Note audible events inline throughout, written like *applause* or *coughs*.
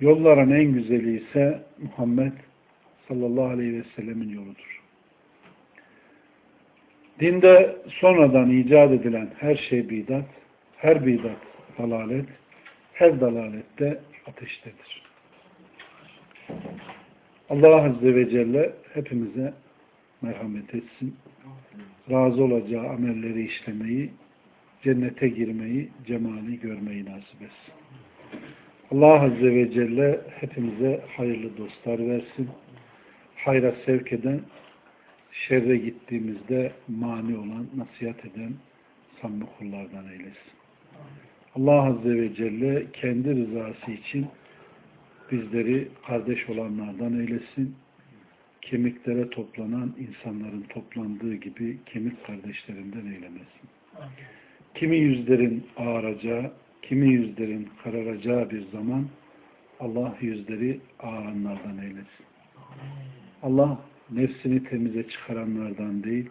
yolların en güzeli ise Muhammed sallallahu aleyhi ve sellemin yoludur. Dinde sonradan icat edilen her şey bidat, her bidat dalalet, her dalalette ateştedir. Allah Azze ve Celle hepimize merhamet etsin. Razı olacağı amelleri işlemeyi, cennete girmeyi, cemali görmeyi nasip etsin. Allah Azze ve Celle hepimize hayırlı dostlar versin. Hayra sevk eden, şerre gittiğimizde mani olan, nasihat eden samimi kullardan eylesin. Allah Azze ve Celle kendi rızası için bizleri kardeş olanlardan eylesin. Kemiklere toplanan insanların toplandığı gibi kemik kardeşlerinden eylemesin. Kimi yüzlerin ağaracağı, kimi yüzlerin kararacağı bir zaman Allah yüzleri ağaranlardan eylesin. Allah nefsini temize çıkaranlardan değil,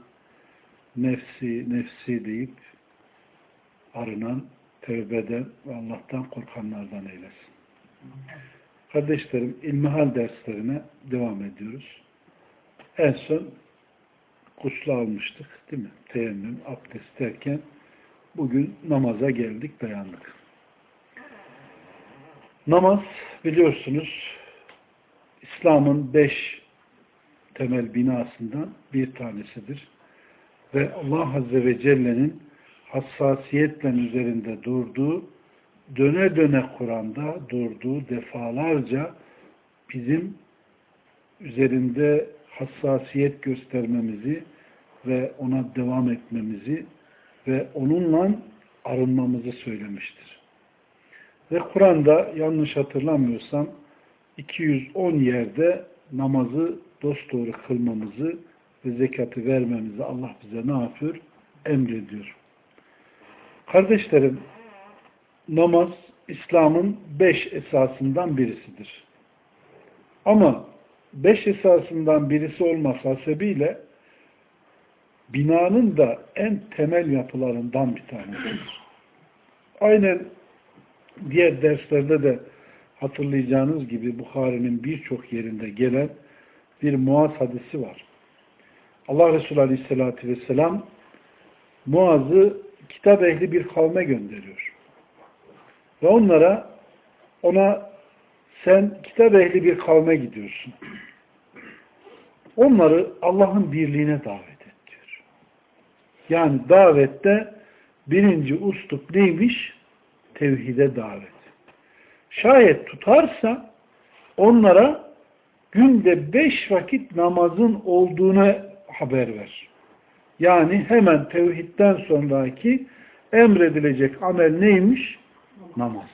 nefsi, nefsi deyip arınan, tövbeden ve Allah'tan korkanlardan eylesin. Kardeşlerim, ilmihal derslerine devam ediyoruz. En son kusla almıştık, değil mi? Teyemmüm, abdest derken bugün namaza geldik, dayandık. Namaz biliyorsunuz İslam'ın beş temel binasından bir tanesidir. Ve Allah Azze ve Celle'nin hassasiyetle üzerinde durduğu, döne döne Kur'an'da durduğu defalarca bizim üzerinde hassasiyet göstermemizi ve ona devam etmemizi ve onunla arınmamızı söylemiştir. Ve Kur'an'da yanlış hatırlamıyorsam 210 yerde namazı dosdoğru kılmamızı ve zekatı vermemizi Allah bize ne yapıyor? Emrediyor. Kardeşlerim, namaz İslam'ın beş esasından birisidir. Ama beş esasından birisi olması hasebiyle binanın da en temel yapılarından bir tanesidir. Aynen diğer derslerde de hatırlayacağınız gibi Bukhari'nin birçok yerinde gelen bir Muaz hadisi var. Allah Resulü Aleyhisselatü Vesselam Muaz'ı kitap ehli bir kavme gönderiyor. Ve onlara ona sen kitap ehli bir kavme gidiyorsun. Onları Allah'ın birliğine davet et diyor. Yani davette birinci ustup neymiş? Tevhide davet. Şayet tutarsa onlara günde beş vakit namazın olduğunu haber ver. Yani hemen tevhidden sonraki emredilecek amel neymiş? Namaz.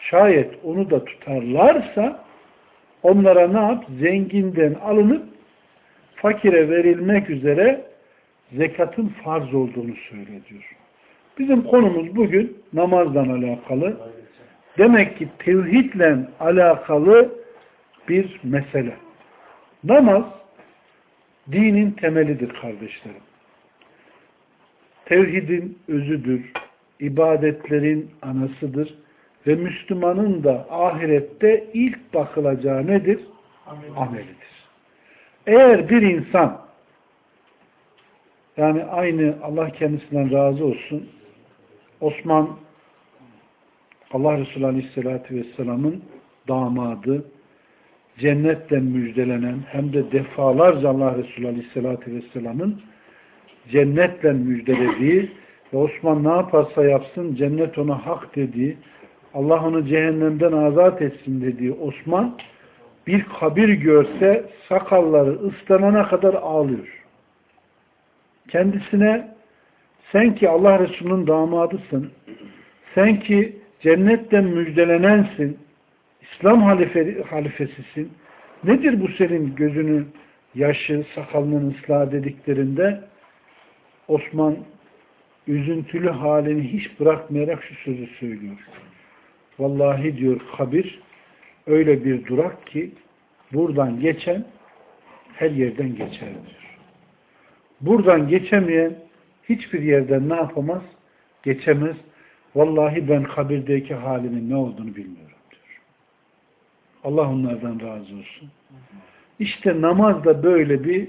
Şayet onu da tutarlarsa onlara ne yap? Zenginden alınıp fakire verilmek üzere zekatın farz olduğunu söylüyor. Bizim konumuz bugün namazdan alakalı. Demek ki tevhidle alakalı bir mesele. Namaz dinin temelidir kardeşlerim. Tevhidin özüdür, ibadetlerin anasıdır ve Müslümanın da ahirette ilk bakılacağı nedir? Amelidir. Eğer bir insan yani aynı Allah kendisinden razı olsun Osman Allah Resulü Aleyhisselatü Vesselam'ın damadı cennetle müjdelenen hem de defalarca Allah Resulü Aleyhisselatü Vesselam'ın cennetle müjdelediği ve Osman ne yaparsa yapsın cennet ona hak dediği Allah onu cehennemden azat etsin dediği Osman bir kabir görse sakalları ıslanana kadar ağlıyor. Kendisine sen ki Allah Resulü'nün damadısın sen ki cennetten müjdelenensin İslam halife, halifesisin. Nedir bu senin gözünü, yaşı, sakalının ıslah dediklerinde Osman üzüntülü halini hiç bırakmayarak şu sözü söylüyor. Vallahi diyor kabir öyle bir durak ki buradan geçen her yerden geçer diyor. Buradan geçemeyen hiçbir yerden ne yapamaz? Geçemez. Vallahi ben kabirdeki halimin ne olduğunu bilmiyorum diyor. Allah onlardan razı olsun. İşte namaz da böyle bir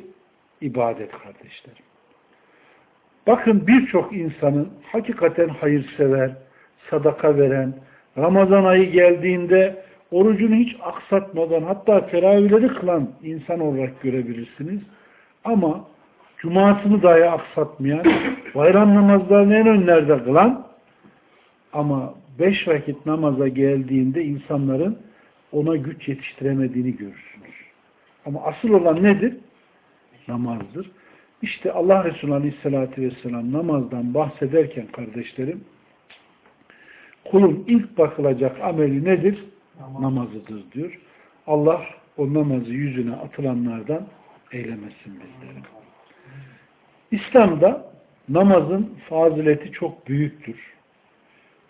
ibadet kardeşlerim. Bakın birçok insanın hakikaten hayırsever, sadaka veren, Ramazan ayı geldiğinde orucunu hiç aksatmadan hatta teravihleri kılan insan olarak görebilirsiniz. Ama cumasını dahi aksatmayan, *coughs* bayram namazlarını en önlerde kılan ama beş vakit namaza geldiğinde insanların ona güç yetiştiremediğini görürsünüz. Ama asıl olan nedir? Namazdır. İşte Allah Resulü Aleyhisselatü Vesselam namazdan bahsederken kardeşlerim kulun ilk bakılacak ameli nedir? Namaz. Namazıdır diyor. Allah o namazı yüzüne atılanlardan eylemesin bizleri. İslam'da namazın fazileti çok büyüktür.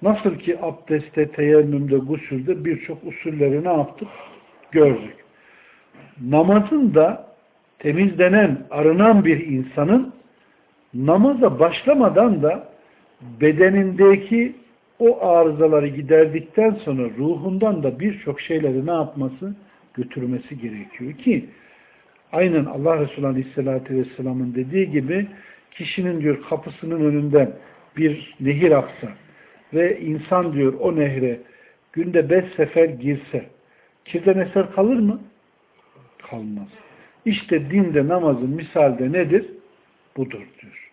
Nasıl ki abdestte, teyemmümde, gusülde birçok usulleri ne yaptık? Gördük. Namazın da temizlenen, arınan bir insanın namaza başlamadan da bedenindeki o arızaları giderdikten sonra ruhundan da birçok şeyleri ne yapması? Götürmesi gerekiyor ki aynen Allah Resulü Aleyhisselatü Vesselam'ın dediği gibi kişinin diyor kapısının önünden bir nehir aksa ve insan diyor o nehre günde beş sefer girse kirden eser kalır mı? Kalmaz. İşte dinde namazın misalde nedir? Budur diyor.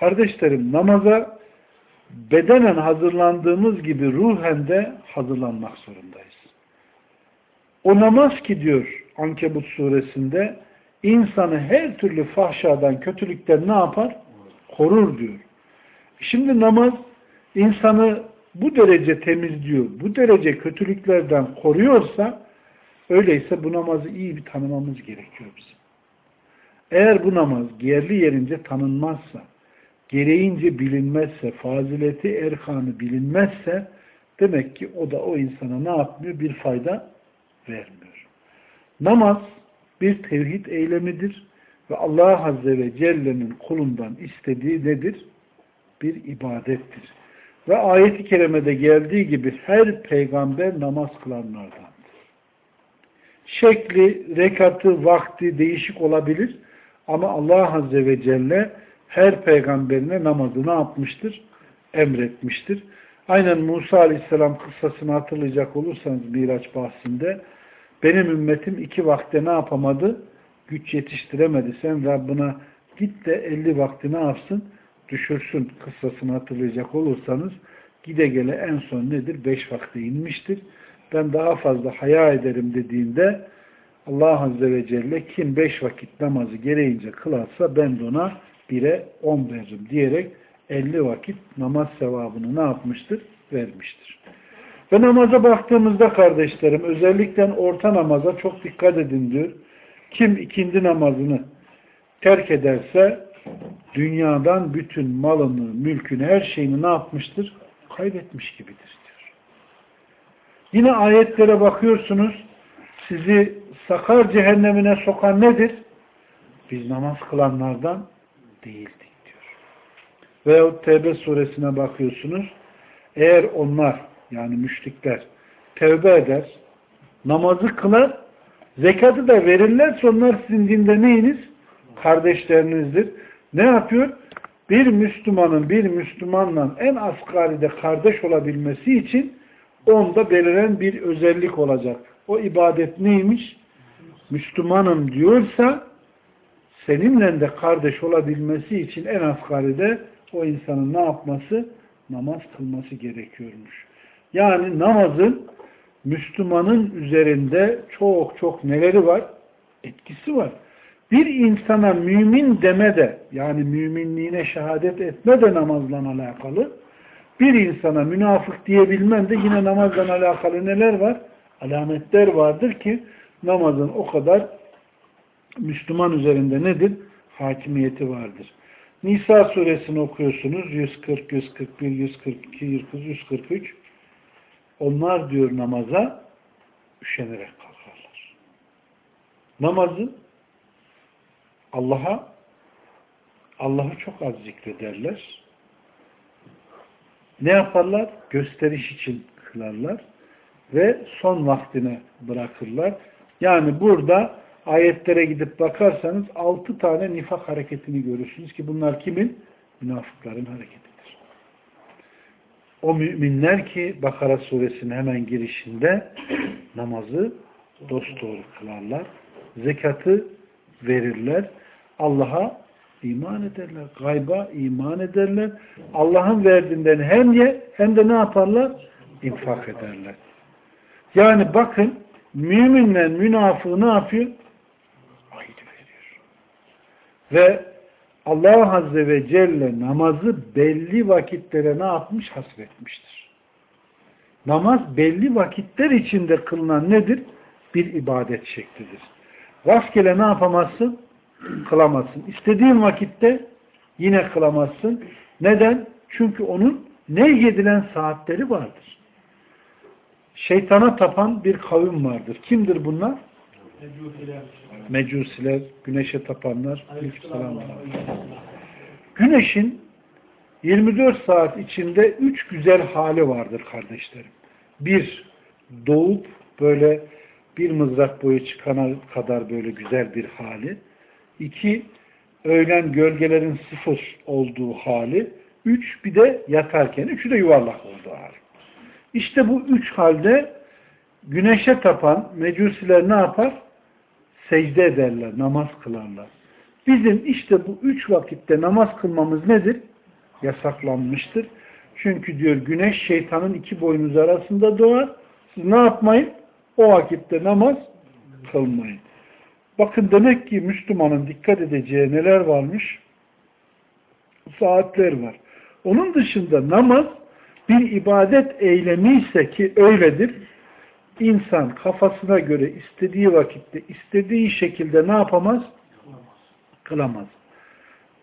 Kardeşlerim namaza bedenen hazırlandığımız gibi ruhen de hazırlanmak zorundayız. O namaz ki diyor Ankebut suresinde insanı her türlü fahşadan, kötülükten ne yapar? Korur diyor. Şimdi namaz insanı bu derece temizliyor, bu derece kötülüklerden koruyorsa öyleyse bu namazı iyi bir tanımamız gerekiyor bizim. Eğer bu namaz yerli yerince tanınmazsa, gereğince bilinmezse, fazileti, erkanı bilinmezse demek ki o da o insana ne yapmıyor? Bir fayda vermiyor. Namaz bir tevhid eylemidir ve Allah Azze ve Celle'nin kulundan istediği nedir? Bir ibadettir. Ve ayet-i kerimede geldiği gibi her peygamber namaz kılanlardandır. Şekli, rekatı, vakti değişik olabilir ama Allah Azze ve Celle her peygamberine namazı ne yapmıştır? Emretmiştir. Aynen Musa Aleyhisselam kıssasını hatırlayacak olursanız Miraç bahsinde benim ümmetim iki vakte ne yapamadı? Güç yetiştiremedi. Sen Rabbına git de elli vakti ne yapsın? Düşürsün kıssasını hatırlayacak olursanız gide gele en son nedir? Beş vakte inmiştir. Ben daha fazla haya ederim dediğinde Allah Azze ve Celle kim beş vakit namazı gereğince kılarsa ben de ona bire on veririm diyerek elli vakit namaz sevabını ne yapmıştır? Vermiştir. Ve namaza baktığımızda kardeşlerim özellikle orta namaza çok dikkat edin diyor. Kim ikindi namazını terk ederse dünyadan bütün malını, mülkünü, her şeyini ne yapmıştır? Kaybetmiş gibidir diyor. Yine ayetlere bakıyorsunuz sizi sakar cehennemine sokan nedir? Biz namaz kılanlardan değildik diyor. Veyahut Tevbe suresine bakıyorsunuz. Eğer onlar yani müşrikler tevbe eder, namazı kılar, zekatı da verirlerse onlar sizin dinde neyiniz? Kardeşlerinizdir. Ne yapıyor? Bir Müslümanın bir Müslümanla en asgaride kardeş olabilmesi için onda beliren bir özellik olacak. O ibadet neymiş? Müslümanım diyorsa seninle de kardeş olabilmesi için en asgaride o insanın ne yapması? Namaz kılması gerekiyormuş. Yani namazın Müslümanın üzerinde çok çok neleri var? Etkisi var. Bir insana mümin deme de yani müminliğine şehadet etme de namazla alakalı. Bir insana münafık diyebilmen de yine namazla alakalı neler var? alametler vardır ki namazın o kadar Müslüman üzerinde nedir? Hakimiyeti vardır. Nisa suresini okuyorsunuz. 140, 141, 142, 143. Onlar diyor namaza üşenerek kalkarlar. Namazı Allah'a Allah'ı çok az zikrederler. Ne yaparlar? Gösteriş için kılarlar ve son vaktine bırakırlar. Yani burada ayetlere gidip bakarsanız altı tane nifak hareketini görürsünüz ki bunlar kimin? Münafıkların hareketidir. O müminler ki Bakara suresinin hemen girişinde namazı dosdoğru kılarlar. Zekatı verirler. Allah'a iman ederler. Gayba iman ederler. Allah'ın verdiğinden hem ye hem de ne yaparlar? İnfak ederler. Yani bakın müminle münafığı ne yapıyor? Ayet veriyor. Ve Allah Azze ve Celle namazı belli vakitlere ne yapmış? Hasretmiştir. Namaz belli vakitler içinde kılınan nedir? Bir ibadet şeklidir. Rastgele ne yapamazsın? Kılamazsın. İstediğin vakitte yine kılamazsın. Neden? Çünkü onun ne yedilen saatleri vardır. Şeytana tapan bir kavim vardır. Kimdir bunlar? Mecusiler, güneşe tapanlar. Güneşin 24 saat içinde üç güzel hali vardır kardeşlerim. Bir, doğup böyle bir mızrak boyu çıkana kadar böyle güzel bir hali. İki, öğlen gölgelerin sıfır olduğu hali. Üç, bir de yatarken. Üçü de yuvarlak olduğu hali. İşte bu üç halde güneşe tapan mecusiler ne yapar? Secde ederler, namaz kılarlar. Bizim işte bu üç vakitte namaz kılmamız nedir? Yasaklanmıştır. Çünkü diyor güneş şeytanın iki boynuz arasında doğar. Siz ne yapmayın? O vakitte namaz kılmayın. Bakın demek ki Müslümanın dikkat edeceği neler varmış? Saatler var. Onun dışında namaz bir ibadet eylemi ise ki öyledir. İnsan kafasına göre istediği vakitte, istediği şekilde ne yapamaz? Kılamaz.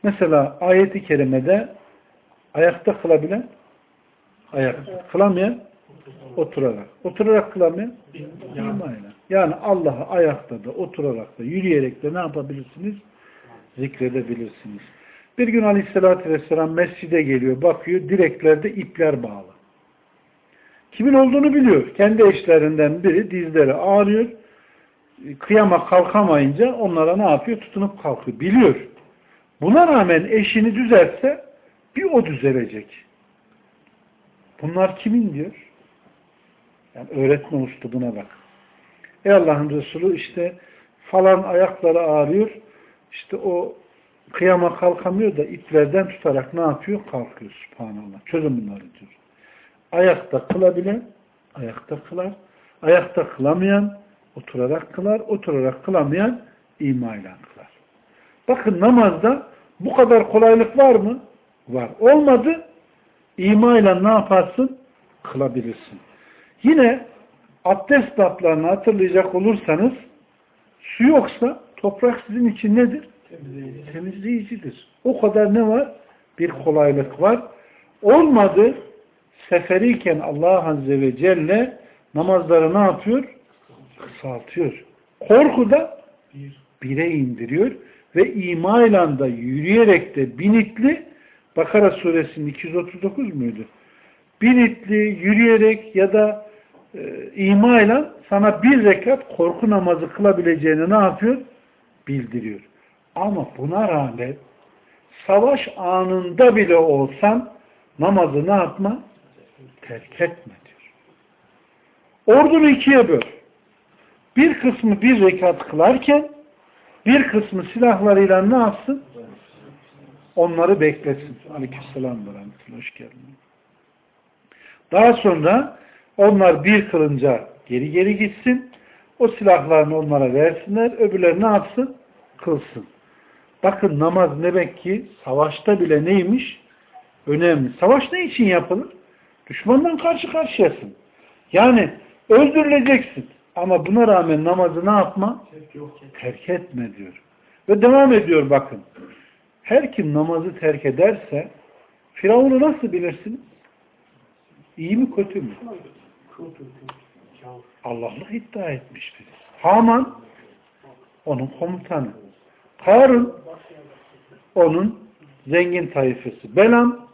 Mesela ayeti kerimede ayakta kılabilen ayakta. Kılamayan oturarak. Oturarak kılamayan imayla. Yani Allah'ı ayakta da, oturarak da, yürüyerek de ne yapabilirsiniz? Zikredebilirsiniz. Bir gün Aleyhisselatü Vesselam mescide geliyor, bakıyor, direklerde ipler bağlı. Kimin olduğunu biliyor. Kendi eşlerinden biri dizleri ağrıyor. Kıyama kalkamayınca onlara ne yapıyor? Tutunup kalkıyor. Biliyor. Buna rağmen eşini düzeltse bir o düzelecek. Bunlar kimin diyor? Yani öğretme usta buna bak. Ey Allah'ın Resulü işte falan ayakları ağrıyor. İşte o kıyama kalkamıyor da iplerden tutarak ne yapıyor? Kalkıyor subhanallah. Çözün bunları diyor. Ayakta kılabilen ayakta kılar. Ayakta kılamayan oturarak kılar. Oturarak kılamayan imayla kılar. Bakın namazda bu kadar kolaylık var mı? Var. Olmadı imayla ne yaparsın? Kılabilirsin. Yine abdest tatlarını hatırlayacak olursanız su yoksa toprak sizin için nedir? Temizleyicidir. Temizleyicidir. O kadar ne var? Bir kolaylık var. Olmadı seferiyken Allah Azze ve Celle namazları ne yapıyor? Kısaltıyor. Korku da bire indiriyor ve imayla da yürüyerek de binitli Bakara suresinin 239 muydu? Binitli, yürüyerek ya da e, imayla sana bir rekat korku namazı kılabileceğini ne yapıyor? Bildiriyor. Ama buna rağmen savaş anında bile olsan namazı ne yapma? Terk etme diyor. Ordunu ikiye böl. Bir kısmı bir rekat kılarken bir kısmı silahlarıyla ne yapsın? Onları beklesin. Aleykümselam ve Hoş geldin. Daha sonra onlar bir kılınca geri geri gitsin. O silahlarını onlara versinler. Öbürleri ne yapsın? Kılsın. Bakın namaz demek ki savaşta bile neymiş? Önemli. Savaş ne için yapılır? Düşmandan karşı karşıyasın. Yani Öldürüleceksin. Ama buna rağmen namazı ne yapma? Terk etme diyor. Ve devam ediyor bakın. Her kim namazı terk ederse Firavun'u nasıl bilirsiniz? İyi mi kötü mü? Allah'lık iddia etmiş biri. Haman onun komutanı. Karun onun zengin tayfası. Belam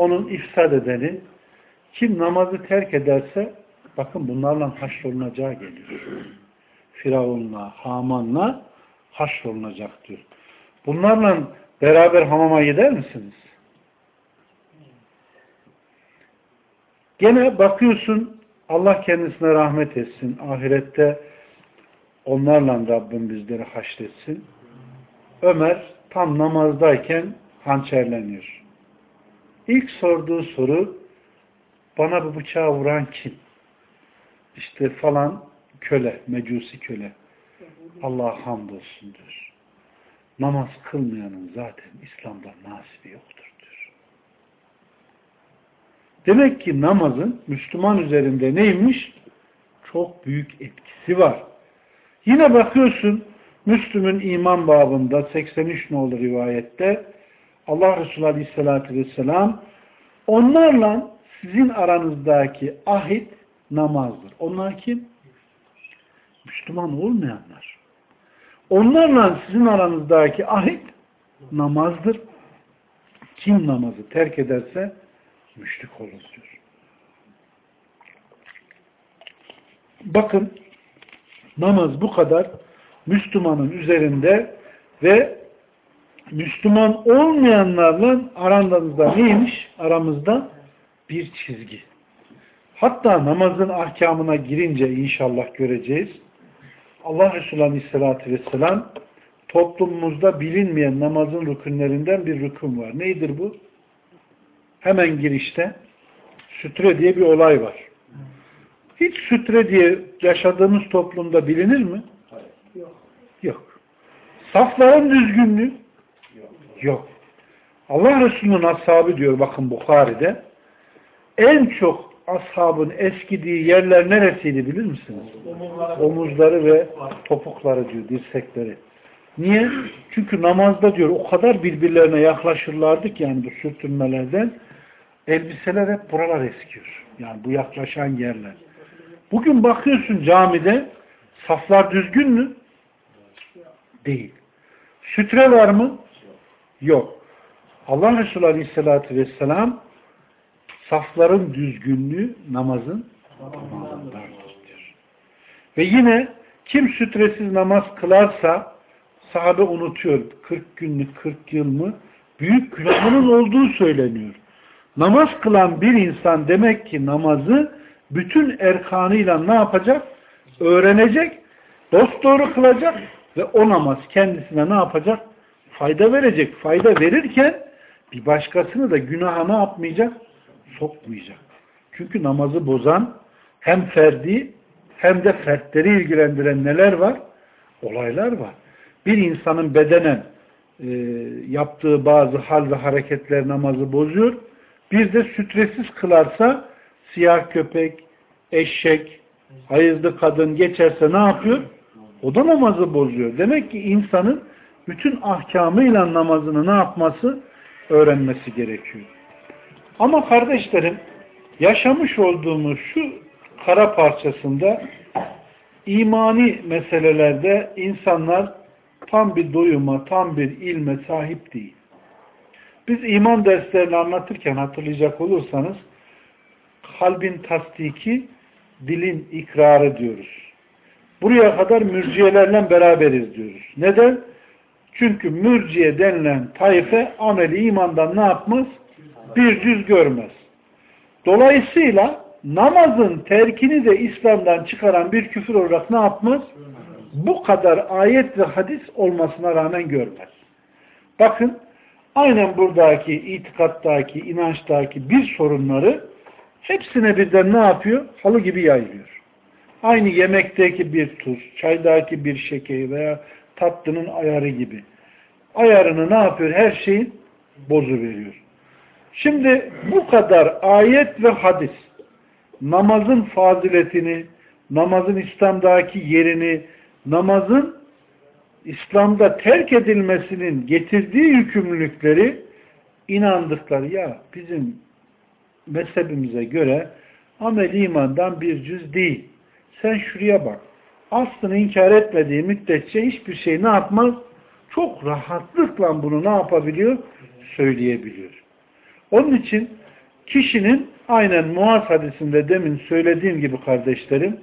onun ifsad edeni. Kim namazı terk ederse bakın bunlarla haşrolunacağı geliyor. Firavun'la, Haman'la haşrolunacak diyor. Bunlarla beraber hamama gider misiniz? Gene bakıyorsun Allah kendisine rahmet etsin. Ahirette onlarla Rabbim bizleri haşretsin. Ömer tam namazdayken hançerleniyor. İlk sorduğu soru bana bu bıçağı vuran kim? İşte falan köle, mecusi köle. Allah'a hamdolsun diyor. Namaz kılmayanın zaten İslam'da nasibi yoktur diyor. Demek ki namazın Müslüman üzerinde neymiş? Çok büyük etkisi var. Yine bakıyorsun Müslüm'ün iman babında 83 nolu rivayette Allah Resulü Aleyhisselatü Vesselam onlarla sizin aranızdaki ahit namazdır. Onlar kim? Müslüman olmayanlar. Onlarla sizin aranızdaki ahit namazdır. Kim namazı terk ederse müşrik olur diyor. Bakın namaz bu kadar Müslümanın üzerinde ve Müslüman olmayanlarla aranızda neymiş? Aramızda bir çizgi. Hatta namazın ahkamına girince inşallah göreceğiz. Allah Resulü Aleyhisselatü Vesselam toplumumuzda bilinmeyen namazın rükünlerinden bir rükün var. Neydir bu? Hemen girişte sütre diye bir olay var. Hiç sütre diye yaşadığımız toplumda bilinir mi? Yok. Yok. Safların düzgünlüğü? Yok. Allah Resulü'nün ashabı diyor bakın Bukhari'de en çok ashabın eskidiği yerler neresiydi bilir misiniz? Omuzları ve topukları diyor, dirsekleri. Niye? Çünkü namazda diyor o kadar birbirlerine yaklaşırlardı ki yani bu sürtünmelerden elbiseler hep buralar eskiyor. Yani bu yaklaşan yerler. Bugün bakıyorsun camide saflar düzgün mü? Değil. Sütre var mı? Yok. Allah Resulü Aleyhisselatü Vesselam safların düzgünlüğü namazın tamamındandır diyor. Ve yine kim sütresiz namaz kılarsa sahabe unutuyor 40 günlük 40 yıl mı büyük günahının olduğu söyleniyor. Namaz kılan bir insan demek ki namazı bütün erkanıyla ne yapacak? Öğrenecek, dosdoğru kılacak ve o namaz kendisine ne yapacak? Fayda verecek. Fayda verirken bir başkasını da günaha ne yapmayacak? Sokmayacak. Çünkü namazı bozan hem ferdi hem de fertleri ilgilendiren neler var? Olaylar var. Bir insanın bedenen e, yaptığı bazı hal ve hareketler namazı bozuyor. Bir de sütresiz kılarsa siyah köpek, eşek, hayızlı kadın geçerse ne yapıyor? O da namazı bozuyor. Demek ki insanın bütün ahkamıyla namazını ne yapması? Öğrenmesi gerekiyor. Ama kardeşlerim yaşamış olduğumuz şu kara parçasında imani meselelerde insanlar tam bir doyuma, tam bir ilme sahip değil. Biz iman derslerini anlatırken hatırlayacak olursanız kalbin tasdiki, dilin ikrarı diyoruz. Buraya kadar mürciyelerle beraberiz diyoruz. Neden? Çünkü mürciye denilen tayfe ameli imandan ne yapmaz? Bir cüz görmez. Dolayısıyla namazın terkini de İslam'dan çıkaran bir küfür olarak ne yapmaz? Bu kadar ayet ve hadis olmasına rağmen görmez. Bakın aynen buradaki itikattaki, inançtaki bir sorunları hepsine birden ne yapıyor? Halı gibi yayılıyor. Aynı yemekteki bir tuz, çaydaki bir şekeri veya tatlının ayarı gibi. Ayarını ne yapıyor? Her şeyin bozu veriyor. Şimdi bu kadar ayet ve hadis namazın faziletini, namazın İslam'daki yerini, namazın İslam'da terk edilmesinin getirdiği yükümlülükleri inandıkları ya bizim mezhebimize göre amel imandan bir cüz değil. Sen şuraya bak. Aslını inkar etmediği müddetçe hiçbir şey ne yapmaz? Çok rahatlıkla bunu ne yapabiliyor? Söyleyebiliyor. Onun için kişinin aynen Muaz hadisinde demin söylediğim gibi kardeşlerim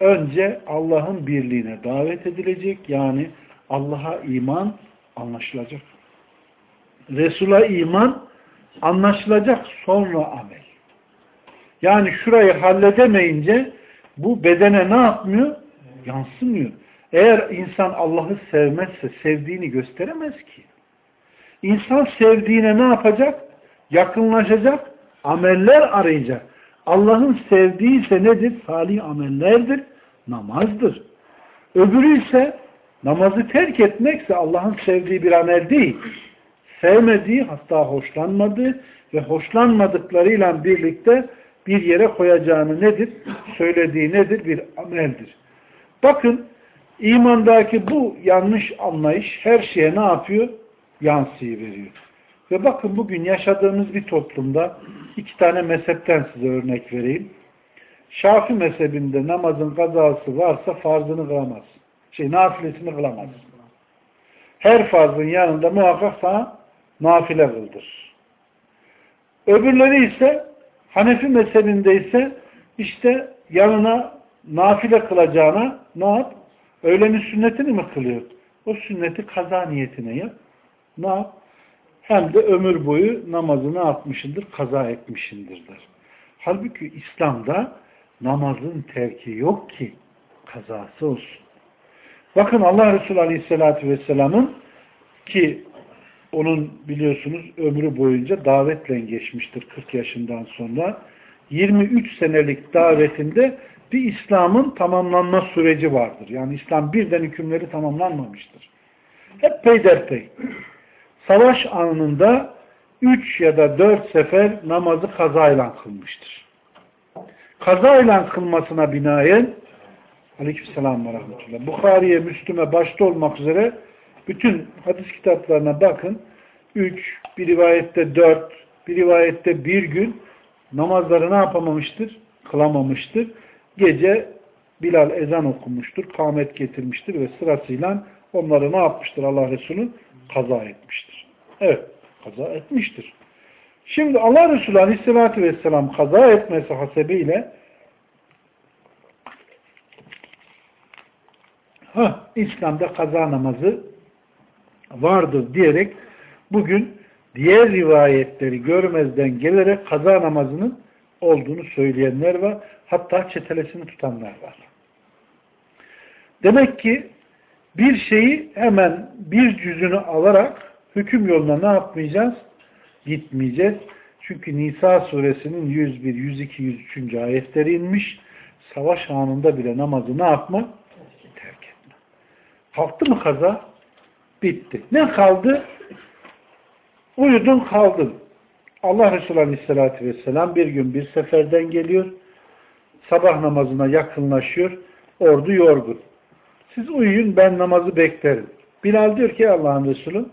önce Allah'ın birliğine davet edilecek. Yani Allah'a iman anlaşılacak. Resul'a iman anlaşılacak sonra amel. Yani şurayı halledemeyince bu bedene ne yapmıyor? Yansımıyor. Eğer insan Allah'ı sevmezse sevdiğini gösteremez ki. İnsan sevdiğine ne yapacak? Yakınlaşacak, ameller arayacak. Allah'ın sevdiği ise nedir? Salih amellerdir, namazdır. Öbürü ise namazı terk etmekse Allah'ın sevdiği bir amel değil. Sevmediği, hatta hoşlanmadığı ve hoşlanmadıklarıyla birlikte bir yere koyacağını nedir? Söylediği nedir? Bir ameldir. Bakın imandaki bu yanlış anlayış her şeye ne yapıyor? Yansıyı veriyor. Ve bakın bugün yaşadığımız bir toplumda iki tane mezhepten size örnek vereyim. Şafi mezhebinde namazın kazası varsa farzını kılamaz. Şey nafilesini kılamaz. Her farzın yanında muhakkak sana nafile kıldır. Öbürleri ise Hanefi mezhebinde ise işte yanına nafile kılacağına ne yap? Öğlenin sünnetini mi kılıyor? O sünneti kaza niyetine yap. Ne yap? Hem de ömür boyu namazını atmışındır, kaza etmişindir der. Halbuki İslam'da namazın terki yok ki kazası olsun. Bakın Allah Resulü Aleyhisselatü Vesselam'ın ki onun biliyorsunuz ömrü boyunca davetle geçmiştir 40 yaşından sonra. 23 senelik davetinde bir İslam'ın tamamlanma süreci vardır. Yani İslam birden hükümleri tamamlanmamıştır. Hep peyderpey. Savaş anında 3 ya da 4 sefer namazı kazayla kılmıştır. Kazayla kılmasına binaen Aleykümselam ve rahmetullah. Bukhari'ye, Müslüme başta olmak üzere bütün hadis kitaplarına bakın. Üç, bir rivayette dört, bir rivayette bir gün namazları ne yapamamıştır? Kılamamıştır. Gece Bilal ezan okumuştur, kâmet getirmiştir ve sırasıyla onları ne yapmıştır Allah Resulü? Kaza etmiştir. Evet, kaza etmiştir. Şimdi Allah Resulü Aleyhisselatü Vesselam kaza etmesi hasebiyle ha, İslam'da kaza namazı vardır diyerek bugün diğer rivayetleri görmezden gelerek kaza namazının olduğunu söyleyenler var. Hatta çetelesini tutanlar var. Demek ki bir şeyi hemen bir cüzünü alarak hüküm yoluna ne yapmayacağız? Gitmeyeceğiz. Çünkü Nisa suresinin 101, 102, 103. ayetleri inmiş. Savaş anında bile namazı ne yapma? Terk etme. Kalktı mı kaza? Bitti. Ne kaldı? Uyudun kaldın. Allah Resulü Aleyhisselatü Vesselam bir gün bir seferden geliyor. Sabah namazına yakınlaşıyor. Ordu yorgun. Siz uyuyun ben namazı beklerim. Bilal diyor ki Allah'ın Resulü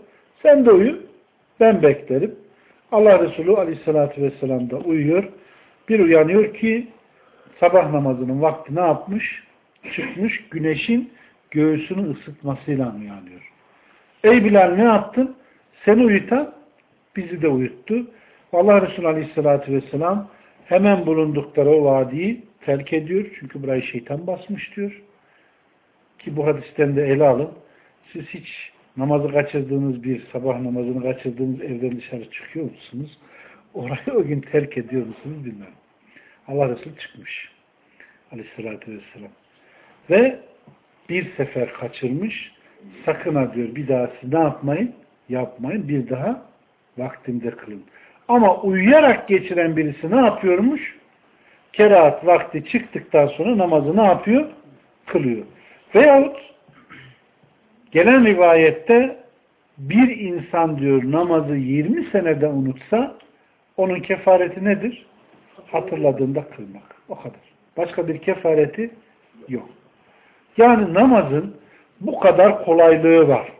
sen de uyu ben beklerim. Allah Resulü Aleyhisselatü Vesselam da uyuyor. Bir uyanıyor ki sabah namazının vakti ne yapmış? Çıkmış güneşin göğsünü ısıtmasıyla uyanıyor. Ey Bilal ne yaptın? Seni uyutan bizi de uyuttu. Allah Resulü Aleyhisselatü Vesselam hemen bulundukları o vadiyi terk ediyor. Çünkü burayı şeytan basmış diyor. Ki bu hadisten de ele alın. Siz hiç namazı kaçırdığınız bir sabah namazını kaçırdığınız evden dışarı çıkıyor musunuz? Orayı o gün terk ediyor musunuz bilmem. Allah Resulü çıkmış. Aleyhisselatü Vesselam. Ve bir sefer kaçırmış. Sakın ha diyor bir daha siz ne yapmayın? Yapmayın. Bir daha vaktinde kılın. Ama uyuyarak geçiren birisi ne yapıyormuş? Kerahat vakti çıktıktan sonra namazı ne yapıyor? Kılıyor. Veyahut gelen rivayette bir insan diyor namazı 20 senede unutsa onun kefareti nedir? Hatırladığında kılmak. O kadar. Başka bir kefareti yok. Yani namazın bu kadar kolaylığı var.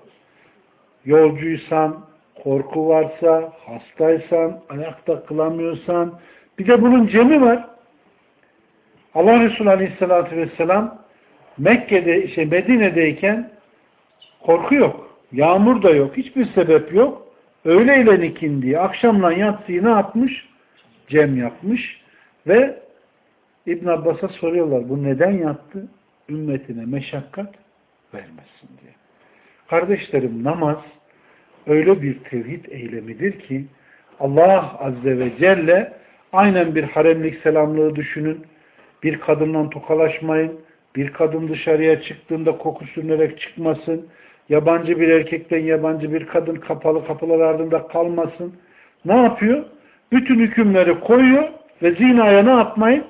Yolcuysan, korku varsa, hastaysan, ayakta kılamıyorsan, bir de bunun cemi var. Allah Resulü Aleyhisselatü Vesselam Mekke'de, şey Medine'deyken korku yok. Yağmur da yok. Hiçbir sebep yok. Öğleyle ikindi, akşamla yatsıyı ne yapmış? Cem yapmış. Ve İbn Abbas'a soruyorlar bu neden yattı? Ümmetine meşakkat vermesin diye. Kardeşlerim namaz öyle bir tevhid eylemidir ki Allah Azze ve Celle aynen bir haremlik selamlığı düşünün. Bir kadından tokalaşmayın. Bir kadın dışarıya çıktığında koku sürünerek çıkmasın. Yabancı bir erkekten yabancı bir kadın kapalı kapılar ardında kalmasın. Ne yapıyor? Bütün hükümleri koyuyor ve zinaya ne yapmayın?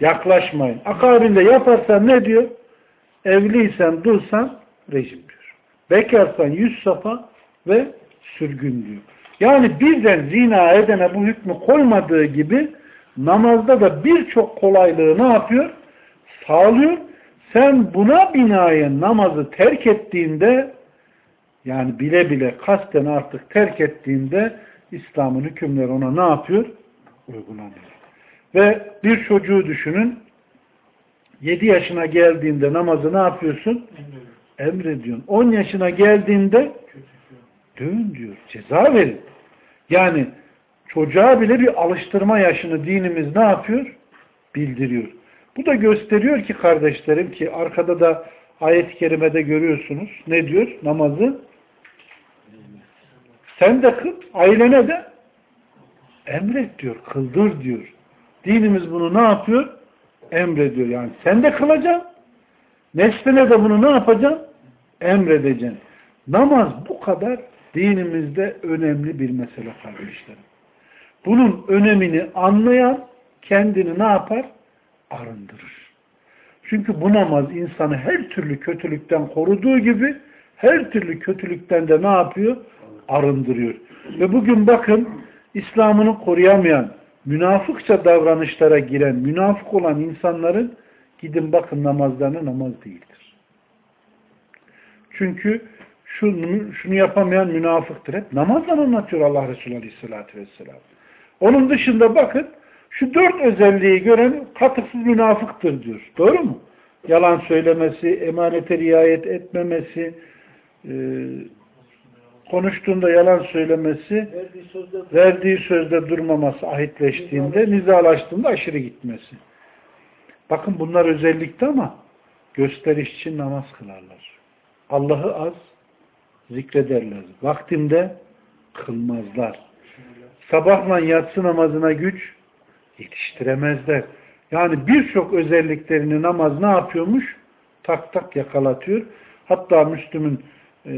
Yaklaşmayın. Akabinde yaparsan ne diyor? Evliysen, dursan rejim diyor. Bekarsan yüz safa ve sürgün diyor. Yani birden zina edene bu hükmü koymadığı gibi namazda da birçok kolaylığı ne yapıyor? Sağlıyor. Sen buna binaen namazı terk ettiğinde yani bile bile kasten artık terk ettiğinde İslam'ın hükümleri ona ne yapıyor? Uygulanıyor. Ve bir çocuğu düşünün 7 yaşına geldiğinde namazı ne yapıyorsun? Emrediyorsun. 10 yaşına geldiğinde dövün diyor. Ceza verin. Yani çocuğa bile bir alıştırma yaşını dinimiz ne yapıyor? Bildiriyor. Bu da gösteriyor ki kardeşlerim ki arkada da ayet-i kerimede görüyorsunuz. Ne diyor? Namazı sen de kıl, ailene de emret diyor, kıldır diyor. Dinimiz bunu ne yapıyor? Emrediyor. Yani sen de kılacaksın. Nesline de bunu ne yapacaksın? Emredeceksin. Namaz bu kadar dinimizde önemli bir mesele kardeşlerim. Bunun önemini anlayan kendini ne yapar? Arındırır. Çünkü bu namaz insanı her türlü kötülükten koruduğu gibi her türlü kötülükten de ne yapıyor? Arındırıyor. Ve bugün bakın İslam'ını koruyamayan, münafıkça davranışlara giren, münafık olan insanların gidin bakın namazlarına namaz değildir. Çünkü şunu, şunu yapamayan münafıktır. Hep namazdan anlatıyor Allah Resulü Aleyhisselatü Vesselam. Onun dışında bakın şu dört özelliği gören katıksız münafıktır diyor. Doğru mu? Yalan söylemesi, emanete riayet etmemesi, e, konuştuğunda yalan söylemesi, verdiği sözde, verdiği sözde durmaması ahitleştiğinde, nizalaştığında aşırı gitmesi. Bakın bunlar özellikte ama gösteriş için namaz kılarlar. Allah'ı az zikrederler. Vaktinde kılmazlar. Sabahla yatsı namazına güç yetiştiremezler. Yani birçok özelliklerini namaz ne yapıyormuş? Tak tak yakalatıyor. Hatta Müslüm'ün e,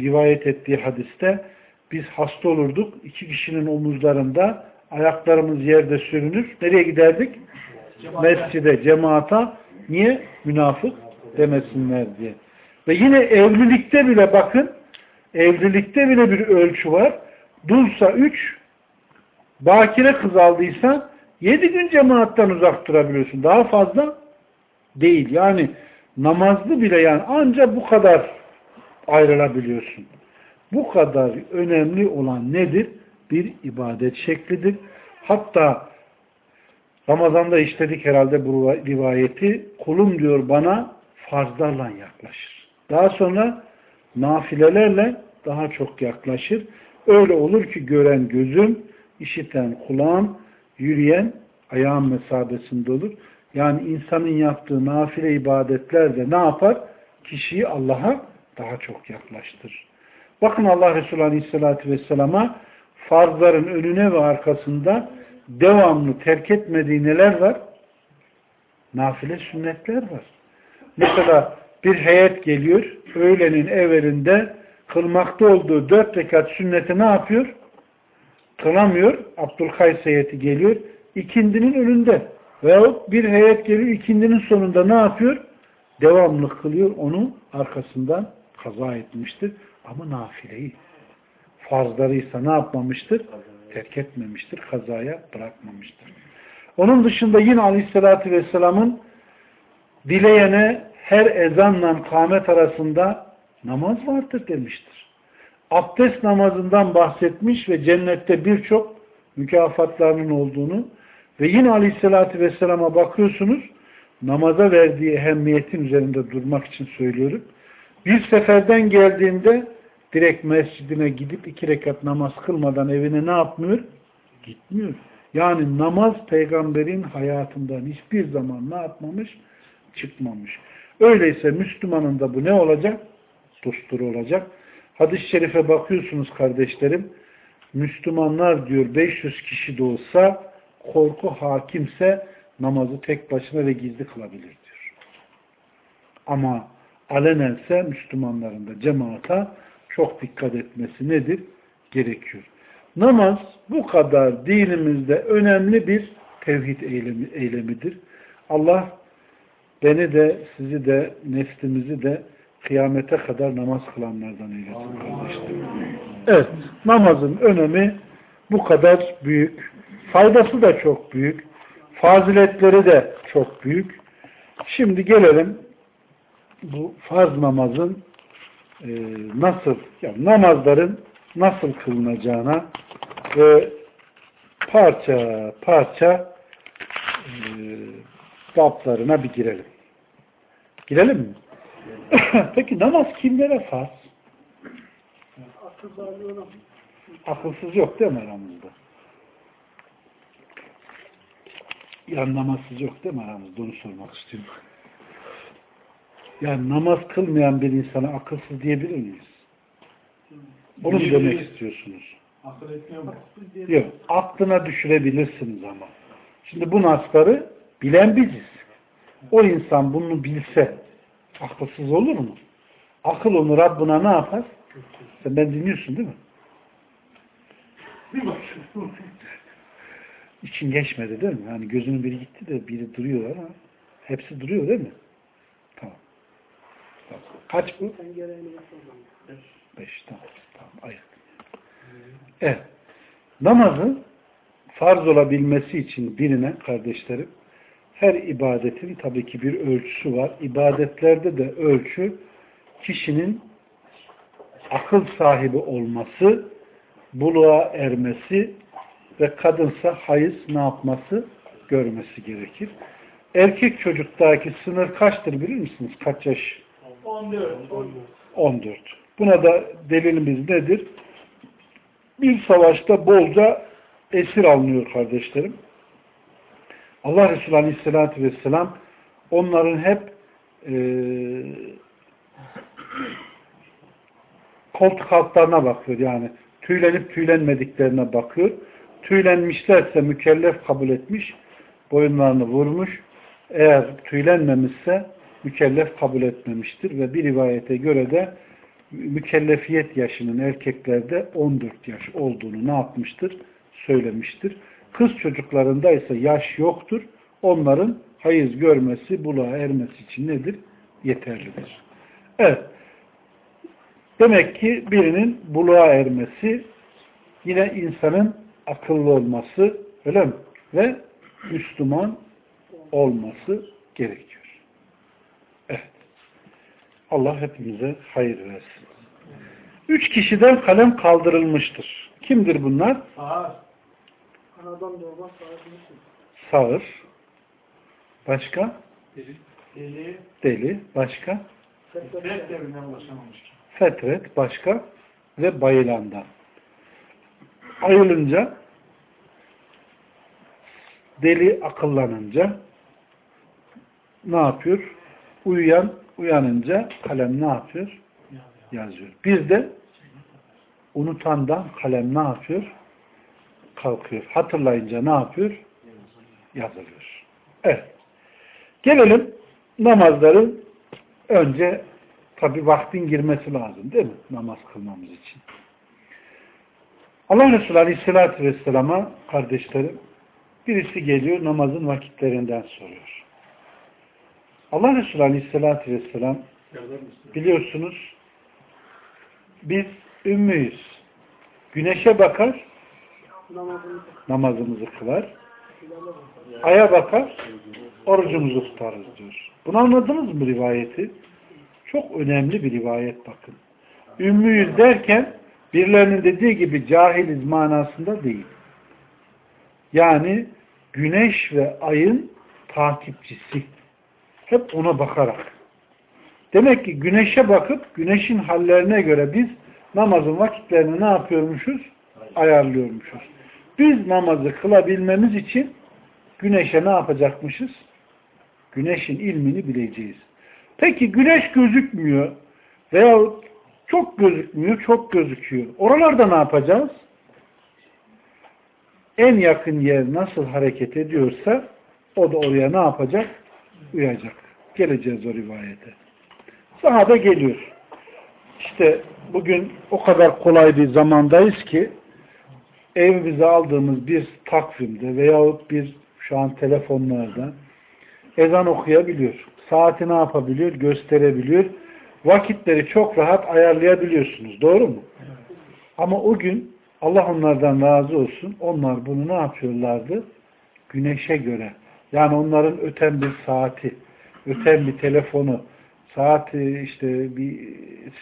rivayet ettiği hadiste biz hasta olurduk. iki kişinin omuzlarında ayaklarımız yerde sürünür. Nereye giderdik? Cemaate. Mescide, cemaata. Niye? Münafık demesinler diye. Ve yine evlilikte bile bakın evlilikte bile bir ölçü var. Dulsa üç, bakire kız aldıysan yedi gün cemaattan uzak durabiliyorsun. Daha fazla değil. Yani namazlı bile yani ancak bu kadar ayrılabiliyorsun. Bu kadar önemli olan nedir? Bir ibadet şeklidir. Hatta Ramazan'da işledik herhalde bu rivayeti. Kulum diyor bana farzlarla yaklaşır. Daha sonra nafilelerle daha çok yaklaşır. Öyle olur ki gören gözüm, işiten kulağım, yürüyen ayağım mesabesinde olur. Yani insanın yaptığı nafile ibadetler de ne yapar? Kişiyi Allah'a daha çok yaklaştır. Bakın Allah Resulü Aleyhisselatü Vesselam'a farzların önüne ve arkasında devamlı terk etmediği neler var? Nafile sünnetler var. Mesela bir heyet geliyor, öğlenin evvelinde kılmakta olduğu dört rekat sünneti ne yapıyor? Kılamıyor. Abdülkays heyeti geliyor. ikindinin önünde. Veyahut bir heyet geliyor, ikindinin sonunda ne yapıyor? Devamlı kılıyor, onu arkasından kaza etmiştir. Ama nafileyi farzlarıysa ne yapmamıştır? Terk etmemiştir. Kazaya bırakmamıştır. Onun dışında yine Aleyhisselatü Vesselam'ın dileyene her ezanla kâmet arasında namaz vardır demiştir. Abdest namazından bahsetmiş ve cennette birçok mükafatlarının olduğunu ve yine Aleyhisselatü Vesselam'a bakıyorsunuz namaza verdiği ehemmiyetin üzerinde durmak için söylüyorum. Bir seferden geldiğinde direkt mescidine gidip iki rekat namaz kılmadan evine ne yapmıyor? Gitmiyor. Yani namaz peygamberin hayatından hiçbir zaman ne yapmamış? Çıkmamış. Öyleyse Müslümanın da bu ne olacak? Dusturu olacak. Hadis-i şerife bakıyorsunuz kardeşlerim. Müslümanlar diyor 500 kişi de olsa korku hakimse namazı tek başına ve gizli kılabilir diyor. Ama alenense Müslümanların da cemaata çok dikkat etmesi nedir? Gerekiyor. Namaz bu kadar dinimizde önemli bir tevhid eylemi, eylemidir. Allah beni de sizi de neslimizi de kıyamete kadar namaz kılanlardan eylesin kardeşlerim. Evet, namazın önemi bu kadar büyük. Faydası da çok büyük. Faziletleri de çok büyük. Şimdi gelelim bu farz namazın e, nasıl, yani namazların nasıl kılınacağına ve parça parça e, bablarına bir girelim. Girelim mi? *coughs* Peki namaz kimlere farz? Akılsız yok değil mi aramızda? Yani namazsız yok değil mi aramızda? Onu sormak istiyorum. Yani namaz kılmayan bir insana akılsız diyebilir miyiz? Onu mu demek istiyorsunuz? Akıl etmiyor mu? Yok. Aklına düşürebilirsiniz ama. Şimdi bu nasları bilen biziz. O insan bunu bilse akılsız olur mu? Akıl onu Rabbına ne yapar? Sen ben dinliyorsun değil mi? Bir bak. İçin geçmedi değil mi? Yani gözünün biri gitti de biri duruyor ama hepsi duruyor değil mi? Tamam. tamam. Kaç bu? Beş. Tamam. Tamam. Ayıp. Evet. Namazın farz olabilmesi için birine kardeşlerim her ibadetin tabii ki bir ölçüsü var. İbadetlerde de ölçü kişinin akıl sahibi olması, buluğa ermesi ve kadınsa hayız ne yapması görmesi gerekir. Erkek çocuktaki sınır kaçtır bilir misiniz? Kaç yaş? 14. 14. Buna da delilimiz nedir? Bir savaşta bolca esir alınıyor kardeşlerim. Allah Resulü Aleyhisselatü Vesselam onların hep e, koltuk altlarına bakıyor yani. Tüylenip tüylenmediklerine bakıyor. Tüylenmişlerse mükellef kabul etmiş, boyunlarını vurmuş. Eğer tüylenmemişse mükellef kabul etmemiştir ve bir rivayete göre de mükellefiyet yaşının erkeklerde 14 yaş olduğunu ne yapmıştır? Söylemiştir. Kız çocuklarında ise yaş yoktur. Onların hayız görmesi, buluğa ermesi için nedir? Yeterlidir. Evet. Demek ki birinin buluğa ermesi yine insanın akıllı olması öyle mi? Ve Müslüman olması gerekiyor. Evet. Allah hepimize hayır versin. Üç kişiden kalem kaldırılmıştır. Kimdir bunlar? Aa, Anadan doğma. Sağır. Başka? deli. Deli. Deli. Başka? Red devrine ulaşamamış. Fetret. Başka? Ve bayılandan. Ayılınca deli akıllanınca ne yapıyor? Uyuyan uyanınca kalem ne yapıyor? Yazıyor. Bir de unutandan kalem ne yapıyor? Kalkıyor. Hatırlayınca ne yapıyor? Yazılıyor. Evet. Gelelim namazların önce tabi vaktin girmesi lazım değil mi? Namaz kılmamız için. Allah Resulü Aleyhisselatü Vesselam'a kardeşlerim birisi geliyor namazın vakitlerinden soruyor. Allah Resulü Aleyhisselatü Vesselam biliyorsunuz biz ümmüyüz. Güneşe bakar namazımızı kılar. Aya bakar, orucumuzu tutarız diyor. Bunu anladınız mı rivayeti? Çok önemli bir rivayet bakın. Ümmüyüz derken birilerinin dediği gibi cahiliz manasında değil. Yani güneş ve ayın takipçisi. Hep ona bakarak. Demek ki güneşe bakıp güneşin hallerine göre biz namazın vakitlerini ne yapıyormuşuz? Ayarlıyormuşuz. Biz namazı kılabilmemiz için güneşe ne yapacakmışız? Güneşin ilmini bileceğiz. Peki güneş gözükmüyor veya çok gözükmüyor, çok gözüküyor. Oralarda ne yapacağız? En yakın yer nasıl hareket ediyorsa o da oraya ne yapacak? Uyacak. Geleceğiz o rivayete. Sahabe geliyor. İşte bugün o kadar kolay bir zamandayız ki evimize aldığımız bir takvimde veyahut bir şu an telefonlarda ezan okuyabiliyor. Saati ne yapabiliyor? Gösterebiliyor. Vakitleri çok rahat ayarlayabiliyorsunuz. Doğru mu? Ama o gün Allah onlardan razı olsun. Onlar bunu ne yapıyorlardı? Güneşe göre. Yani onların öten bir saati, öten bir telefonu, saati işte bir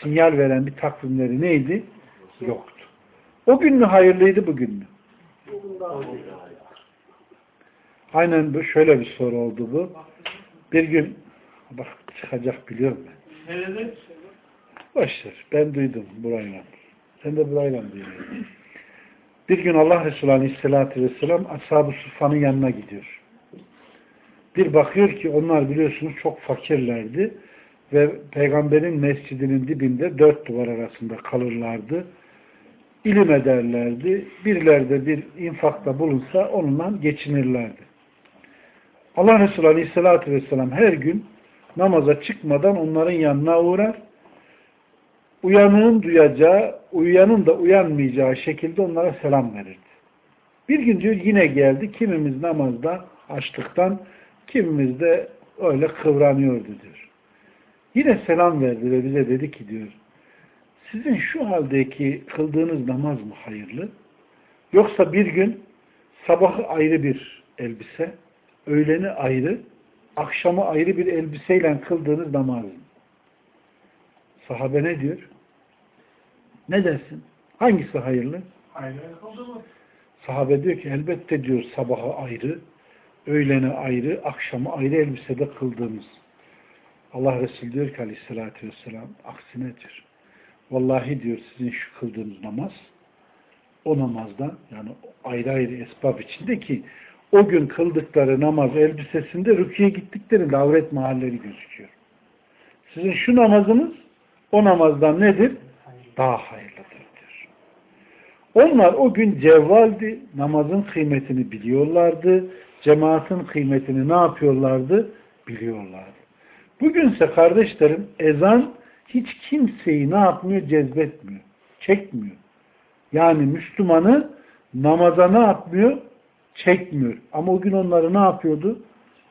sinyal veren bir takvimleri neydi? Yoktu. O gün mü hayırlıydı bugün mü? Aynen şöyle bir soru oldu bu. Bir gün bak çıkacak biliyorum ben. Boşver. Ben duydum burayla. Sen de burayla duydun. Bir gün Allah Resulü Aleyhisselatü Vesselam Ashab-ı Suffa'nın yanına gidiyor. Bir bakıyor ki onlar biliyorsunuz çok fakirlerdi ve peygamberin mescidinin dibinde dört duvar arasında kalırlardı. İlim ederlerdi. Birlerde bir infakta bulunsa onunla geçinirlerdi. Allah Resulü Aleyhisselatü Vesselam her gün namaza çıkmadan onların yanına uğrar. Uyanığın duyacağı, uyuyanın da uyanmayacağı şekilde onlara selam verirdi. Bir gün diyor yine geldi. Kimimiz namazda açlıktan, kimimiz de öyle kıvranıyordu diyor. Yine selam verdi ve bize dedi ki diyor, sizin şu haldeki kıldığınız namaz mı hayırlı? Yoksa bir gün sabahı ayrı bir elbise, öğleni ayrı, akşamı ayrı bir elbiseyle kıldığınız namaz mı? Sahabe ne diyor? Ne dersin? Hangisi hayırlı? Ayrı? Sahabe diyor ki elbette diyor sabahı ayrı, öğleni ayrı, akşamı ayrı elbisede kıldığımız. Allah Resulü diyor ki aleyhissalatü vesselam aksine diyor. Vallahi diyor sizin şu kıldığınız namaz o namazdan yani ayrı ayrı esbab içinde ki o gün kıldıkları namaz elbisesinde rüküye gittiklerinde avret mahalleri gözüküyor. Sizin şu namazınız o namazdan nedir? Daha hayırlıdır diyor. Onlar o gün cevvaldi, namazın kıymetini biliyorlardı, cemaatin kıymetini ne yapıyorlardı? Biliyorlardı. Bugünse kardeşlerim ezan hiç kimseyi ne yapmıyor? Cezbetmiyor. Çekmiyor. Yani Müslümanı namaza ne yapmıyor? Çekmiyor. Ama o gün onları ne yapıyordu?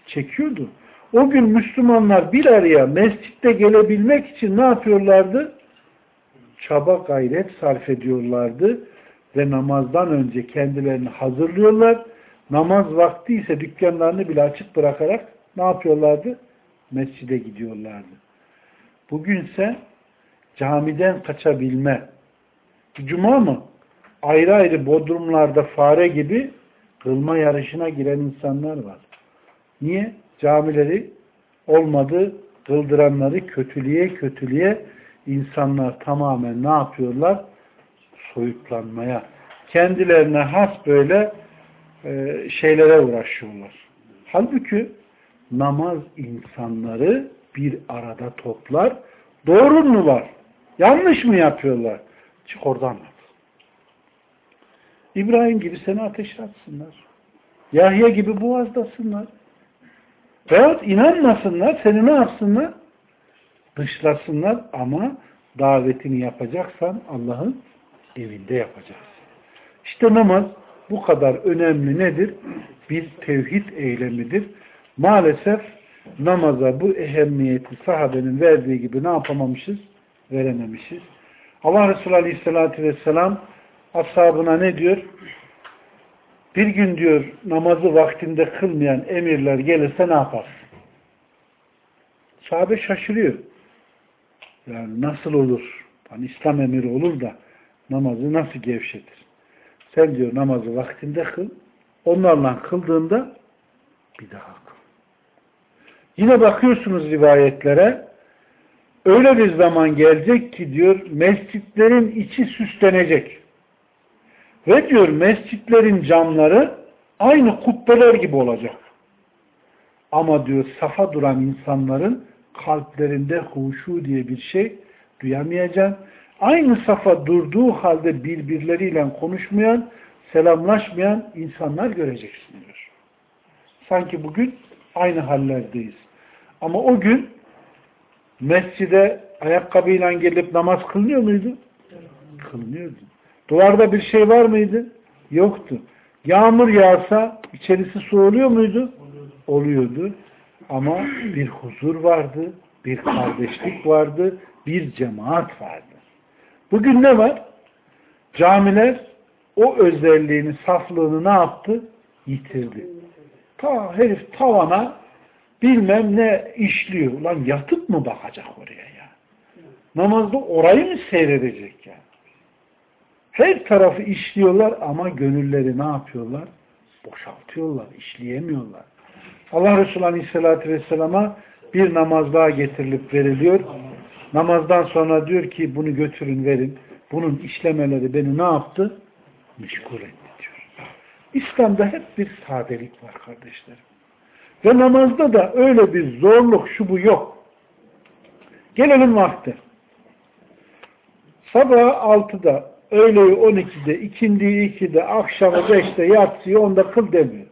Çekiyordu. O gün Müslümanlar bir araya mescitte gelebilmek için ne yapıyorlardı? Çaba gayret sarf ediyorlardı ve namazdan önce kendilerini hazırlıyorlar. Namaz vakti ise dükkanlarını bile açık bırakarak ne yapıyorlardı? Mescide gidiyorlardı. Bugünse camiden kaçabilme. Cuma mı? Ayrı ayrı bodrumlarda fare gibi kılma yarışına giren insanlar var. Niye? Camileri olmadı, kıldıranları kötülüğe kötülüğe insanlar tamamen ne yapıyorlar? Soyutlanmaya. Kendilerine has böyle e, şeylere uğraşıyorlar. Halbuki namaz insanları bir arada toplar. Doğru mu var? Yanlış mı yapıyorlar? Çık oradan at. İbrahim gibi seni ateşe atsınlar. Yahya gibi boğazdasınlar. Veyahut inanmasınlar, seni ne yapsınlar? Dışlasınlar ama davetini yapacaksan Allah'ın evinde yapacaksın. İşte namaz bu kadar önemli nedir? Bir tevhid eylemidir. Maalesef namaza bu ehemmiyeti sahabenin verdiği gibi ne yapamamışız? Verememişiz. Allah Resulü Aleyhisselatü Vesselam ashabına ne diyor? Bir gün diyor namazı vaktinde kılmayan emirler gelirse ne yapar? Sahabe şaşırıyor. Yani nasıl olur? Hani İslam emiri olur da namazı nasıl gevşetir? Sen diyor namazı vaktinde kıl. Onlarla kıldığında bir daha kıl. Yine bakıyorsunuz rivayetlere öyle bir zaman gelecek ki diyor mescitlerin içi süslenecek. Ve diyor mescitlerin camları aynı kubbeler gibi olacak. Ama diyor safa duran insanların kalplerinde huşu diye bir şey duyamayacaksın. Aynı safa durduğu halde birbirleriyle konuşmayan, selamlaşmayan insanlar göreceksin diyor. Sanki bugün aynı hallerdeyiz. Ama o gün mescide ayakkabıyla gelip namaz kılınıyor muydu? Kılınıyordu. Duvarda bir şey var mıydı? Yoktu. Yağmur yağsa içerisi su oluyor muydu? Oluyordu. Ama bir huzur vardı, bir kardeşlik vardı, bir cemaat vardı. Bugün ne var? Camiler o özelliğini, saflığını ne yaptı? Yitirdi. Ta herif tavana bilmem ne işliyor. Ulan yatıp mı bakacak oraya ya? Namazda orayı mı seyredecek ya? Her tarafı işliyorlar ama gönülleri ne yapıyorlar? Boşaltıyorlar, işleyemiyorlar. Allah Resulü Aleyhisselatü Vesselam'a bir namaz daha getirilip veriliyor. Namazdan sonra diyor ki bunu götürün verin. Bunun işlemeleri beni ne yaptı? Meşgul etti diyor. İslam'da hep bir sadelik var kardeşlerim. Ve namazda da öyle bir zorluk şu bu yok. Gelelim vakti. Sabah 6'da, öğleyi 12'de, ikindiyi 2'de, akşamı 5'te, yatsıyı 10'da kıl demiyor.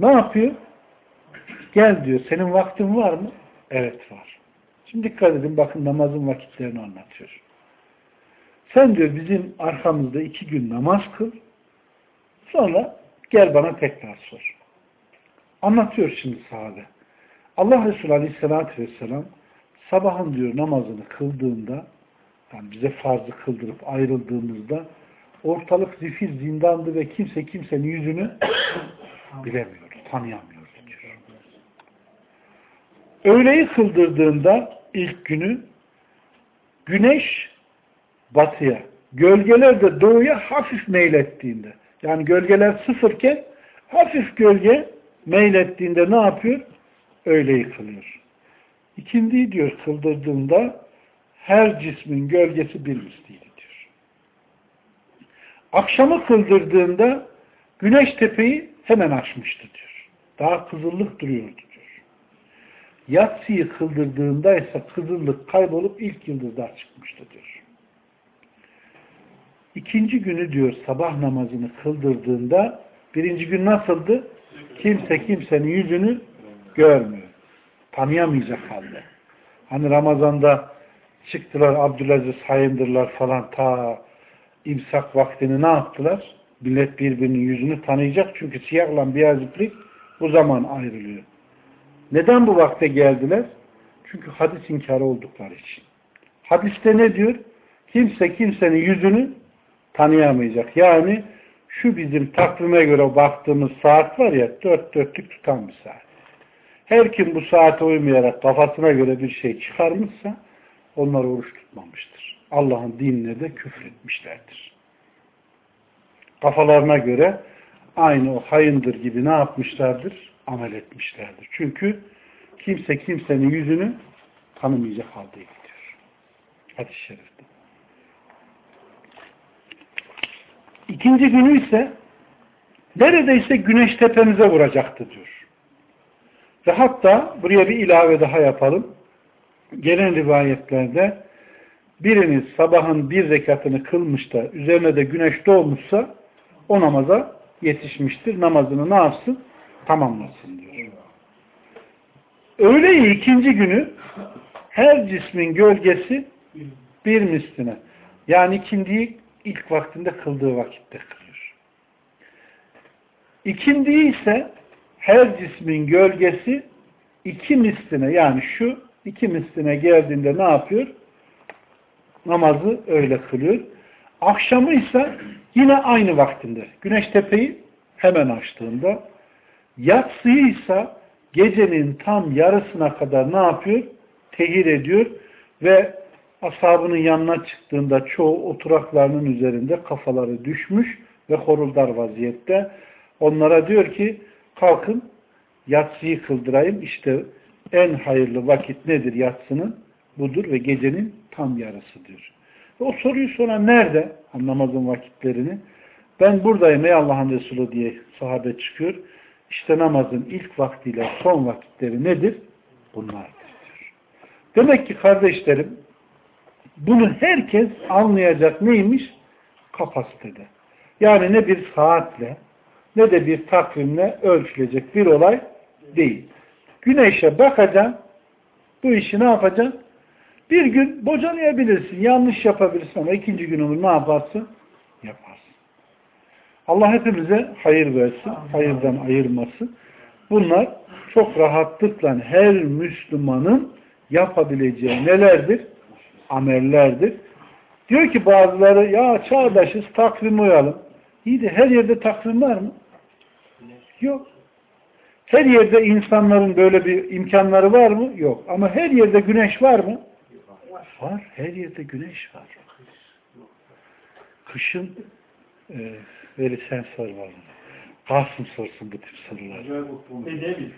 Ne yapıyor? Gel diyor. Senin vaktin var mı? Evet var. Şimdi dikkat edin bakın namazın vakitlerini anlatıyor. Sen diyor bizim arkamızda iki gün namaz kıl. Sonra gel bana tekrar sor. Anlatıyor şimdi sahabe. Allah Resulü Aleyhisselatü Vesselam sabahın diyor namazını kıldığında yani bize farzı kıldırıp ayrıldığımızda ortalık zifir zindandı ve kimse kimsenin yüzünü *coughs* bilemiyordu, tanıyamıyordu diyor. Öğleyi kıldırdığında ilk günü güneş batıya, gölgeler de doğuya hafif meylettiğinde yani gölgeler sıfırken hafif gölge meylettiğinde ne yapıyor? Öğleyi kılıyor. İkindiyi diyor kıldırdığında her cismin gölgesi bir misliydi diyor. Akşamı kıldırdığında güneş tepeyi hemen açmıştı diyor. Daha kızıllık duruyordu diyor. Yatsıyı kıldırdığında ise kızıllık kaybolup ilk yıldızlar çıkmıştı diyor. İkinci günü diyor sabah namazını kıldırdığında birinci gün nasıldı? Kimse kimsenin yüzünü görmüyor. Tanıyamayacak halde. Hani Ramazan'da çıktılar Abdülaziz Hayındırlar falan ta imsak vaktini ne yaptılar? Millet birbirinin yüzünü tanıyacak çünkü siyahla beyaz iplik bu zaman ayrılıyor. Neden bu vakte geldiler? Çünkü hadis inkarı oldukları için. Hadiste ne diyor? Kimse kimsenin yüzünü tanıyamayacak. Yani şu bizim takvime göre baktığımız saat var ya dört dörtlük tutan bir saat. Her kim bu saate uymayarak kafasına göre bir şey çıkarmışsa onlar oruç tutmamıştır. Allah'ın dinine de küfretmişlerdir. Kafalarına göre aynı o hayındır gibi ne yapmışlardır? Amel etmişlerdir. Çünkü kimse kimsenin yüzünü tanımayacak halde gidiyor. Hadis-i şerifte. İkinci günü ise neredeyse güneş tepemize vuracaktı diyor. Ve hatta buraya bir ilave daha yapalım. Gelen rivayetlerde biriniz sabahın bir rekatını kılmış da üzerine de güneş doğmuşsa o namaza yetişmiştir. Namazını ne yapsın? Tamamlasın diyor. Öğleyi ikinci günü her cismin gölgesi bir misline. Yani ikindiyi ilk vaktinde kıldığı vakitte kılıyor. İkindiyi ise her cismin gölgesi iki misline yani şu iki misline geldiğinde ne yapıyor? Namazı öyle kılıyor. Akşamı ise yine aynı vaktinde. Güneş tepeyi hemen açtığında yatsıysa gecenin tam yarısına kadar ne yapıyor? Tehir ediyor ve ashabının yanına çıktığında çoğu oturaklarının üzerinde kafaları düşmüş ve horuldar vaziyette. Onlara diyor ki kalkın yatsıyı kıldırayım. İşte en hayırlı vakit nedir yatsının? Budur ve gecenin tam yarısı diyor. Ve o soruyu soran nerede? Namazın vakitlerini. Ben buradayım ey Allah'ın Resulü diye sahabe çıkıyor. İşte namazın ilk vaktiyle son vakitleri nedir? Bunlardır diyor. Demek ki kardeşlerim bunu herkes anlayacak neymiş? Kapasitede. Yani ne bir saatle ne de bir takvimle ölçülecek bir olay değil. Güneşe bakacaksın bu işi ne yapacaksın? Bir gün bocalayabilirsin, yanlış yapabilirsin ama ikinci gün onu ne yaparsın? Yaparsın. Allah hepimize hayır versin, hayırdan ayırmasın. Bunlar çok rahatlıkla her Müslümanın yapabileceği nelerdir? Amellerdir. Diyor ki bazıları ya çağdaşız takvim uyalım. İyi de her yerde takvim var mı? Yok. Her yerde insanların böyle bir imkanları var mı? Yok. Ama her yerde güneş var mı? Var. Her yerde güneş var. Kışın e, Veli sen sor var mı? Kasım sorsun bu tip sorular.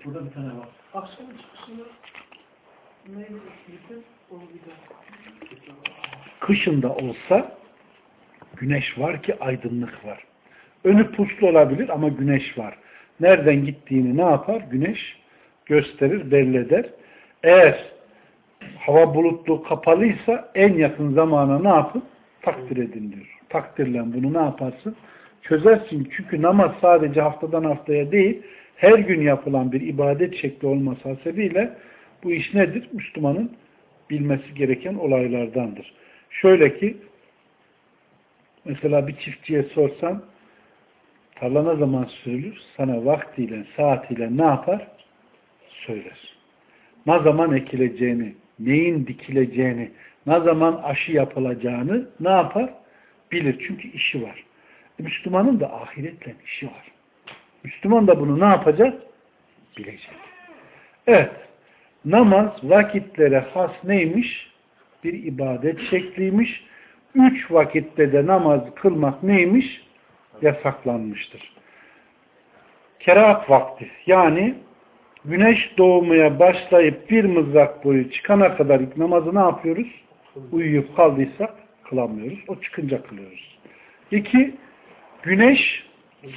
Burada bir tane var. Akşam çıkışında neydi? Kışında olsa güneş var ki aydınlık var. Önü puslu olabilir ama güneş var. Nereden gittiğini ne yapar? Güneş gösterir, belli eder. Eğer hava bulutlu kapalıysa en yakın zamana ne yapın? Takdir edin diyor. Takdirle bunu ne yaparsın? Çözersin. Çünkü namaz sadece haftadan haftaya değil, her gün yapılan bir ibadet şekli olması hasebiyle bu iş nedir? Müslümanın bilmesi gereken olaylardandır. Şöyle ki mesela bir çiftçiye sorsan tarla ne zaman sürülür? Sana vaktiyle, saatiyle ne yapar? Söyler. Ne zaman ekileceğini, neyin dikileceğini, ne zaman aşı yapılacağını ne yapar? Bilir. Çünkü işi var. E, Müslümanın da ahiretle işi var. Müslüman da bunu ne yapacak? Bilecek. Evet. Namaz vakitlere has neymiş? Bir ibadet şekliymiş. Üç vakitte de namaz kılmak neymiş? Yasaklanmıştır. Kerahat vakti. Yani güneş doğmaya başlayıp bir mızrak boyu çıkana kadar ilk namazı ne yapıyoruz? Uyuyup kaldıysak kılamıyoruz. O çıkınca kılıyoruz. İki, güneş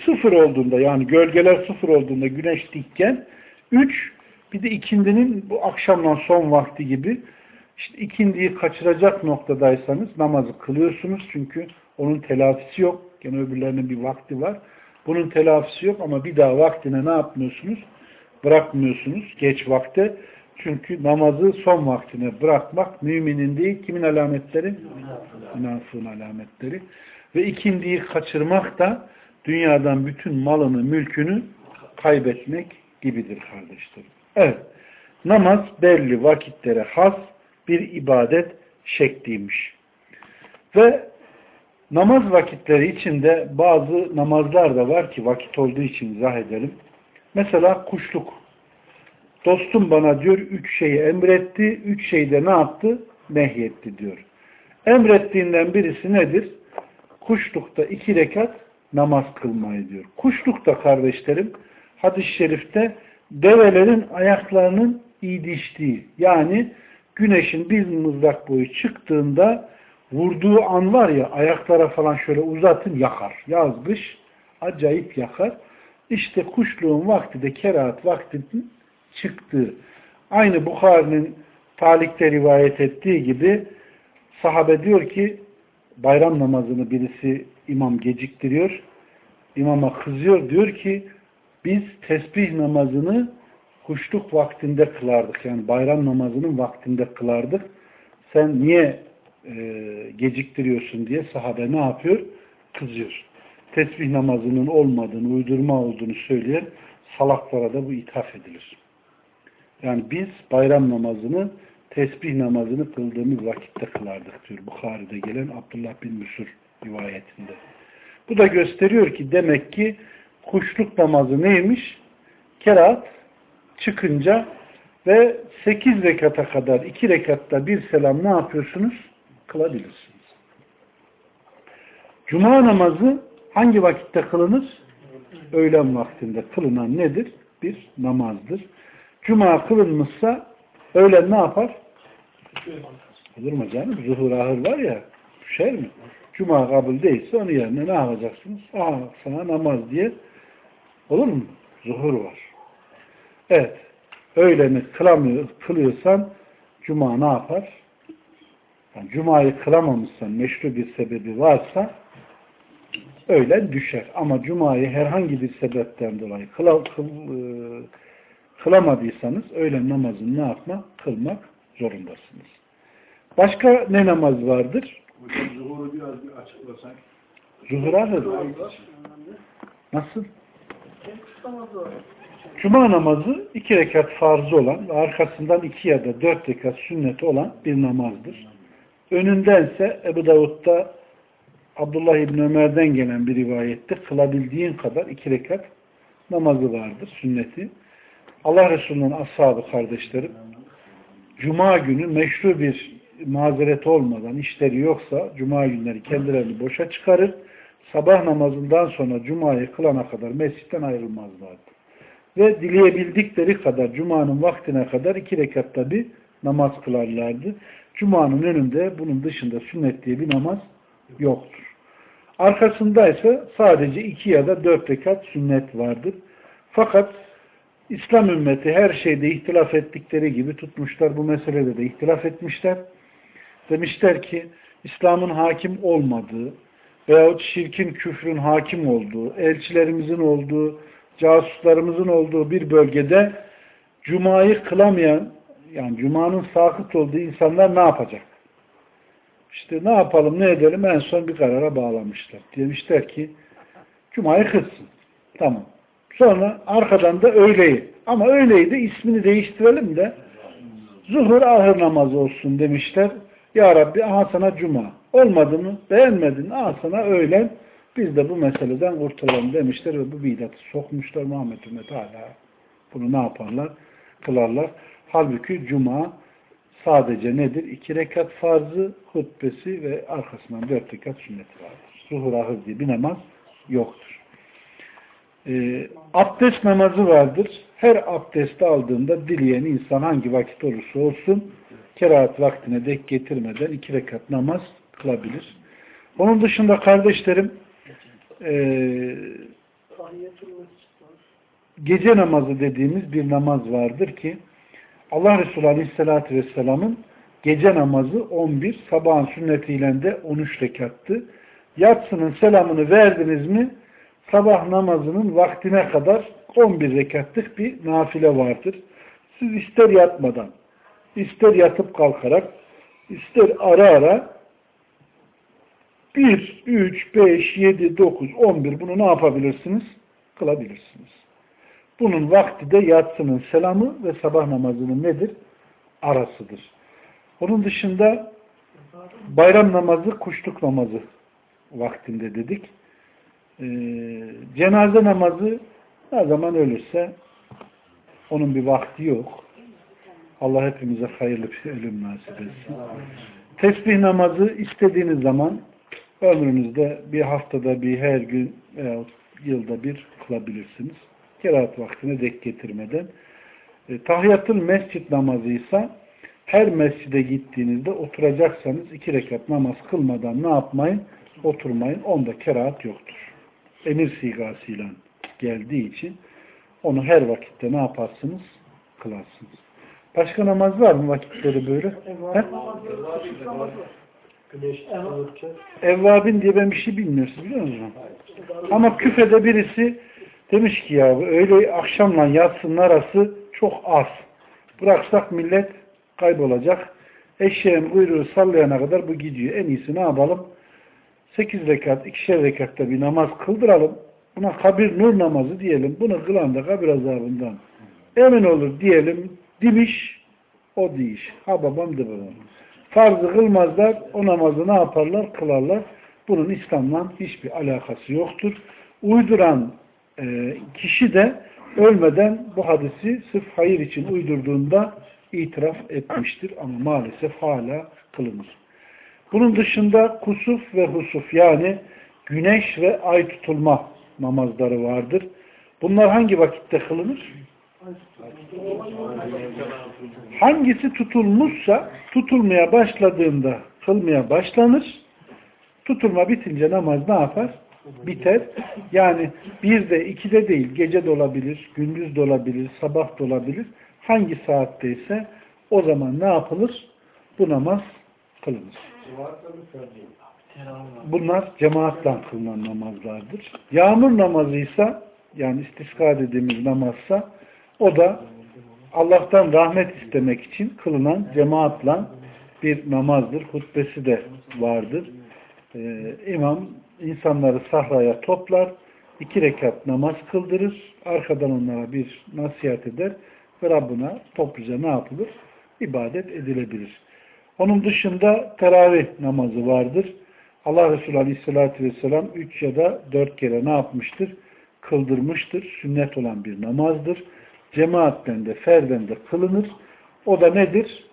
sıfır olduğunda yani gölgeler sıfır olduğunda güneş dikken üç, bir de ikindinin bu akşamdan son vakti gibi işte ikindiyi kaçıracak noktadaysanız namazı kılıyorsunuz çünkü onun telafisi yok. Gene öbürlerinin bir vakti var. Bunun telafisi yok ama bir daha vaktine ne yapmıyorsunuz? Bırakmıyorsunuz geç vakte. Çünkü namazı son vaktine bırakmak müminin değil kimin alametleri? Münafığın alametleri. Ve ikindiyi kaçırmak da dünyadan bütün malını, mülkünü kaybetmek gibidir kardeşlerim. Evet. Namaz belli vakitlere has bir ibadet şekliymiş. Ve namaz vakitleri içinde bazı namazlar da var ki vakit olduğu için izah edelim. Mesela kuşluk. Dostum bana diyor üç şeyi emretti, üç şeyi de ne yaptı? Nehyetti diyor. Emrettiğinden birisi nedir? Kuşlukta iki rekat namaz kılmayı diyor. Kuşlukta kardeşlerim hadis-i şerifte develerin ayaklarının iğdiştiği yani güneşin bir mızrak boyu çıktığında vurduğu an var ya ayaklara falan şöyle uzatın yakar. Yaz kış acayip yakar. İşte kuşluğun vakti de kerahat vaktinin çıktığı. Aynı Bukhari'nin talikte rivayet ettiği gibi sahabe diyor ki bayram namazını birisi imam geciktiriyor. İmama kızıyor. Diyor ki biz tesbih namazını kuşluk vaktinde kılardık. Yani bayram namazının vaktinde kılardık. Sen niye e, geciktiriyorsun diye sahabe ne yapıyor? Kızıyor. Tesbih namazının olmadığını, uydurma olduğunu söyleyen salaklara da bu ithaf edilir. Yani biz bayram namazını tesbih namazını kıldığımız vakitte kılardık diyor. Bukhari'de gelen Abdullah bin Müsur rivayetinde. Bu da gösteriyor ki demek ki kuşluk namazı neymiş? Kerahat çıkınca ve 8 rekata kadar 2 rekatta bir selam ne yapıyorsunuz? Kılabilirsiniz. Cuma namazı hangi vakitte kılınır? Öğlen vaktinde kılınan nedir? Bir namazdır. Cuma kılınmışsa öğlen ne yapar? Olur mu canım? Zuhur ahır var ya düşer mi? Cuma kabul değilse onun yerine ne yapacaksınız? Aa sana namaz diye olur mu? Zuhur var. Evet. Öğleni kılamıyor, kılıyorsan Cuma ne yapar? Yani Cuma'yı kılamamışsan, meşru bir sebebi varsa öğlen düşer. Ama Cuma'yı herhangi bir sebepten dolayı kıla, kıl, e, kılamadıysanız öğlen namazını ne yapmak? Kılmak zorundasınız. Başka ne namaz vardır? Hocam zuhuru biraz bir açıklasak. Zuhur ahır. Nasıl? En kısa namazı var. Cuma namazı iki rekat farzı olan ve arkasından iki ya da dört rekat sünneti olan bir namazdır. Önündense Ebu Davud'da Abdullah İbni Ömer'den gelen bir rivayette kılabildiğin kadar iki rekat namazı vardır, sünneti. Allah Resulü'nün ashabı kardeşlerim, Cuma günü meşru bir mazeret olmadan işleri yoksa Cuma günleri kendilerini boşa çıkarır. Sabah namazından sonra Cuma'yı kılana kadar mescitten ayrılmazlardı. Ve dileyebildikleri kadar Cuma'nın vaktine kadar iki rekatta bir namaz kılarlardı. Cuma'nın önünde bunun dışında sünnet diye bir namaz yoktur. Arkasında ise sadece iki ya da dört rekat sünnet vardır. Fakat İslam ümmeti her şeyde ihtilaf ettikleri gibi tutmuşlar. Bu meselede de ihtilaf etmişler. Demişler ki İslam'ın hakim olmadığı veyahut şirkin, küfrün hakim olduğu, elçilerimizin olduğu, casuslarımızın olduğu bir bölgede Cuma'yı kılamayan, yani Cuma'nın sakıt olduğu insanlar ne yapacak? İşte ne yapalım, ne edelim en son bir karara bağlamışlar. Demişler ki Cuma'yı kılsın. Tamam. Sonra arkadan da öğleyi. Ama öğleyi de ismini değiştirelim de zuhur ahır namazı olsun demişler. Ya Rabbi aha sana cuma. Olmadı mı? Beğenmedin. Aha sana öğlen. Biz de bu meseleden kurtulalım demişler ve bu bidatı sokmuşlar Muhammed Ümmet hala. Bunu ne yaparlar? Kılarlar. Halbuki cuma sadece nedir? İki rekat farzı, hutbesi ve arkasından dört rekat sünneti vardır. Zuhur ahır diye bir namaz yoktur. E, abdest namazı vardır. Her abdesti aldığında dileyen insan hangi vakit olursa olsun kerahat vaktine dek getirmeden iki rekat namaz kılabilir. Onun dışında kardeşlerim e, gece namazı dediğimiz bir namaz vardır ki Allah Resulü Aleyhisselatü Vesselam'ın gece namazı 11, sabahın sünnetiyle de 13 rekattı. Yatsının selamını verdiniz mi sabah namazının vaktine kadar 11 rekatlık bir nafile vardır. Siz ister yatmadan, ister yatıp kalkarak, ister ara ara 1, 3, 5, 7, 9, 11 bunu ne yapabilirsiniz? Kılabilirsiniz. Bunun vakti de yatsının selamı ve sabah namazının nedir? Arasıdır. Onun dışında bayram namazı, kuşluk namazı vaktinde dedik. Ee, cenaze namazı ne zaman ölürse onun bir vakti yok. Allah hepimize hayırlı bir ölüm nasip etsin. Tesbih namazı istediğiniz zaman ömrünüzde bir haftada bir her gün veya yılda bir kılabilirsiniz. Kerahat vaktine dek getirmeden. E, tahiyyatül mescit namazıysa her mescide gittiğinizde oturacaksanız iki rekat namaz kılmadan ne yapmayın? Oturmayın. Onda kerahat yoktur. Emir sigasıyla geldiği için onu her vakitte ne yaparsınız? Kılarsınız. Başka namaz var mı vakitleri böyle? Namazı, kuşluk namazı var. Güneş Evvabin diye ben bir şey bilmiyorsunuz biliyor musunuz? Ama küfede birisi demiş ki ya öyle akşamla yatsının arası çok az. Bıraksak millet kaybolacak. Eşeğin kuyruğu sallayana kadar bu gidiyor. En iyisi ne yapalım? 8 rekat, 2'şer rekatta bir namaz kıldıralım. Buna kabir nur namazı diyelim. Bunu kılan da kabir azabından emin olur diyelim. Demiş, o deyiş. Ha babam de babam. Farzı kılmazlar, o namazı ne yaparlar? Kılarlar. Bunun İslam'la hiçbir alakası yoktur. Uyduran e, kişi de ölmeden bu hadisi sırf hayır için uydurduğunda itiraf etmiştir ama maalesef hala kılınır. Bunun dışında kusuf ve husuf yani güneş ve ay tutulma namazları vardır. Bunlar hangi vakitte kılınır? Hangisi tutulmuşsa tutulmaya başladığında kılmaya başlanır. Tutulma bitince namaz ne yapar? Biter. Yani bir de iki de değil, gece de olabilir, gündüz de olabilir, sabah da olabilir. Hangi saatteyse o zaman ne yapılır? Bu namaz kılınır. Bunlar cemaatle kılınan namazlardır. Yağmur namazıysa yani istiska dediğimiz namazsa o da Allah'tan rahmet istemek için kılınan cemaatle bir namazdır. Hutbesi de vardır. Ee, imam insanları sahraya toplar, iki rekat namaz kıldırır, arkadan onlara bir nasihat eder ve Rabbına topluca ne yapılır? İbadet edilebilir. Onun dışında teravih namazı vardır. Allah Resulü Aleyhisselatü Vesselam üç ya da dört kere ne yapmıştır? Kıldırmıştır. Sünnet olan bir namazdır. Cemaatten de ferden de kılınır. O da nedir?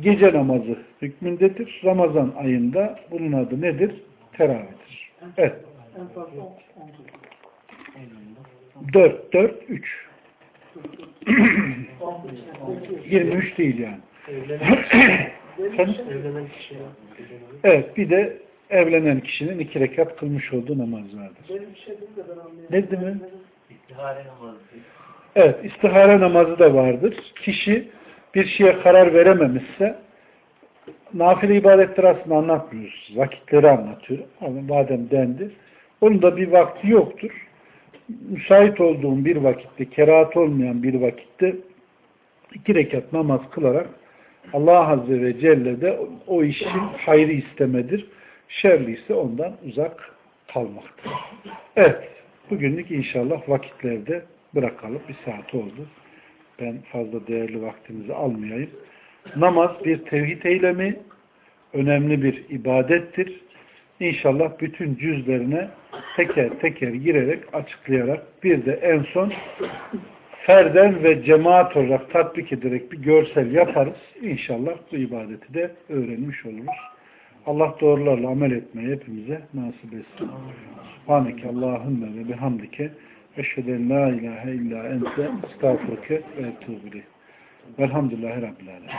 Gece namazı hükmündedir. Ramazan ayında bunun adı nedir? Teravihdir. Evet. En fazla 10 Dört, dört, üç. *clears throat* 11. 23 değil yani. Evet bir de evlenen kişinin iki rekat kılmış olduğu namaz vardır. Benim şey de ben anlayayım. Ne değil mi? İstihare namazı. Evet, istihare namazı da vardır. Kişi bir şeye karar verememişse nafile ibadetleri aslında anlatmıyoruz. Vakitleri anlatıyor. Ama madem dendi. Onun da bir vakti yoktur. Müsait olduğun bir vakitte, kerahat olmayan bir vakitte iki rekat namaz kılarak Allah Azze ve Celle de o işin hayrı istemedir. Şerli ise ondan uzak kalmaktır. Evet. Bugünlük inşallah vakitlerde bırakalım. Bir saat oldu. Ben fazla değerli vaktinizi almayayım. Namaz bir tevhid eylemi, önemli bir ibadettir. İnşallah bütün cüzlerine teker teker girerek, açıklayarak bir de en son ferden ve cemaat olarak tatbik ederek bir görsel yaparız. İnşallah bu ibadeti de öğrenmiş oluruz. Allah doğrularla amel etmeyi hepimize nasip etsin. Subhaneke Allahümme ve bihamdike eşheden la ilahe illa ente estağfurke ve etubu ileyh. Velhamdülillahi Rabbil Alemin.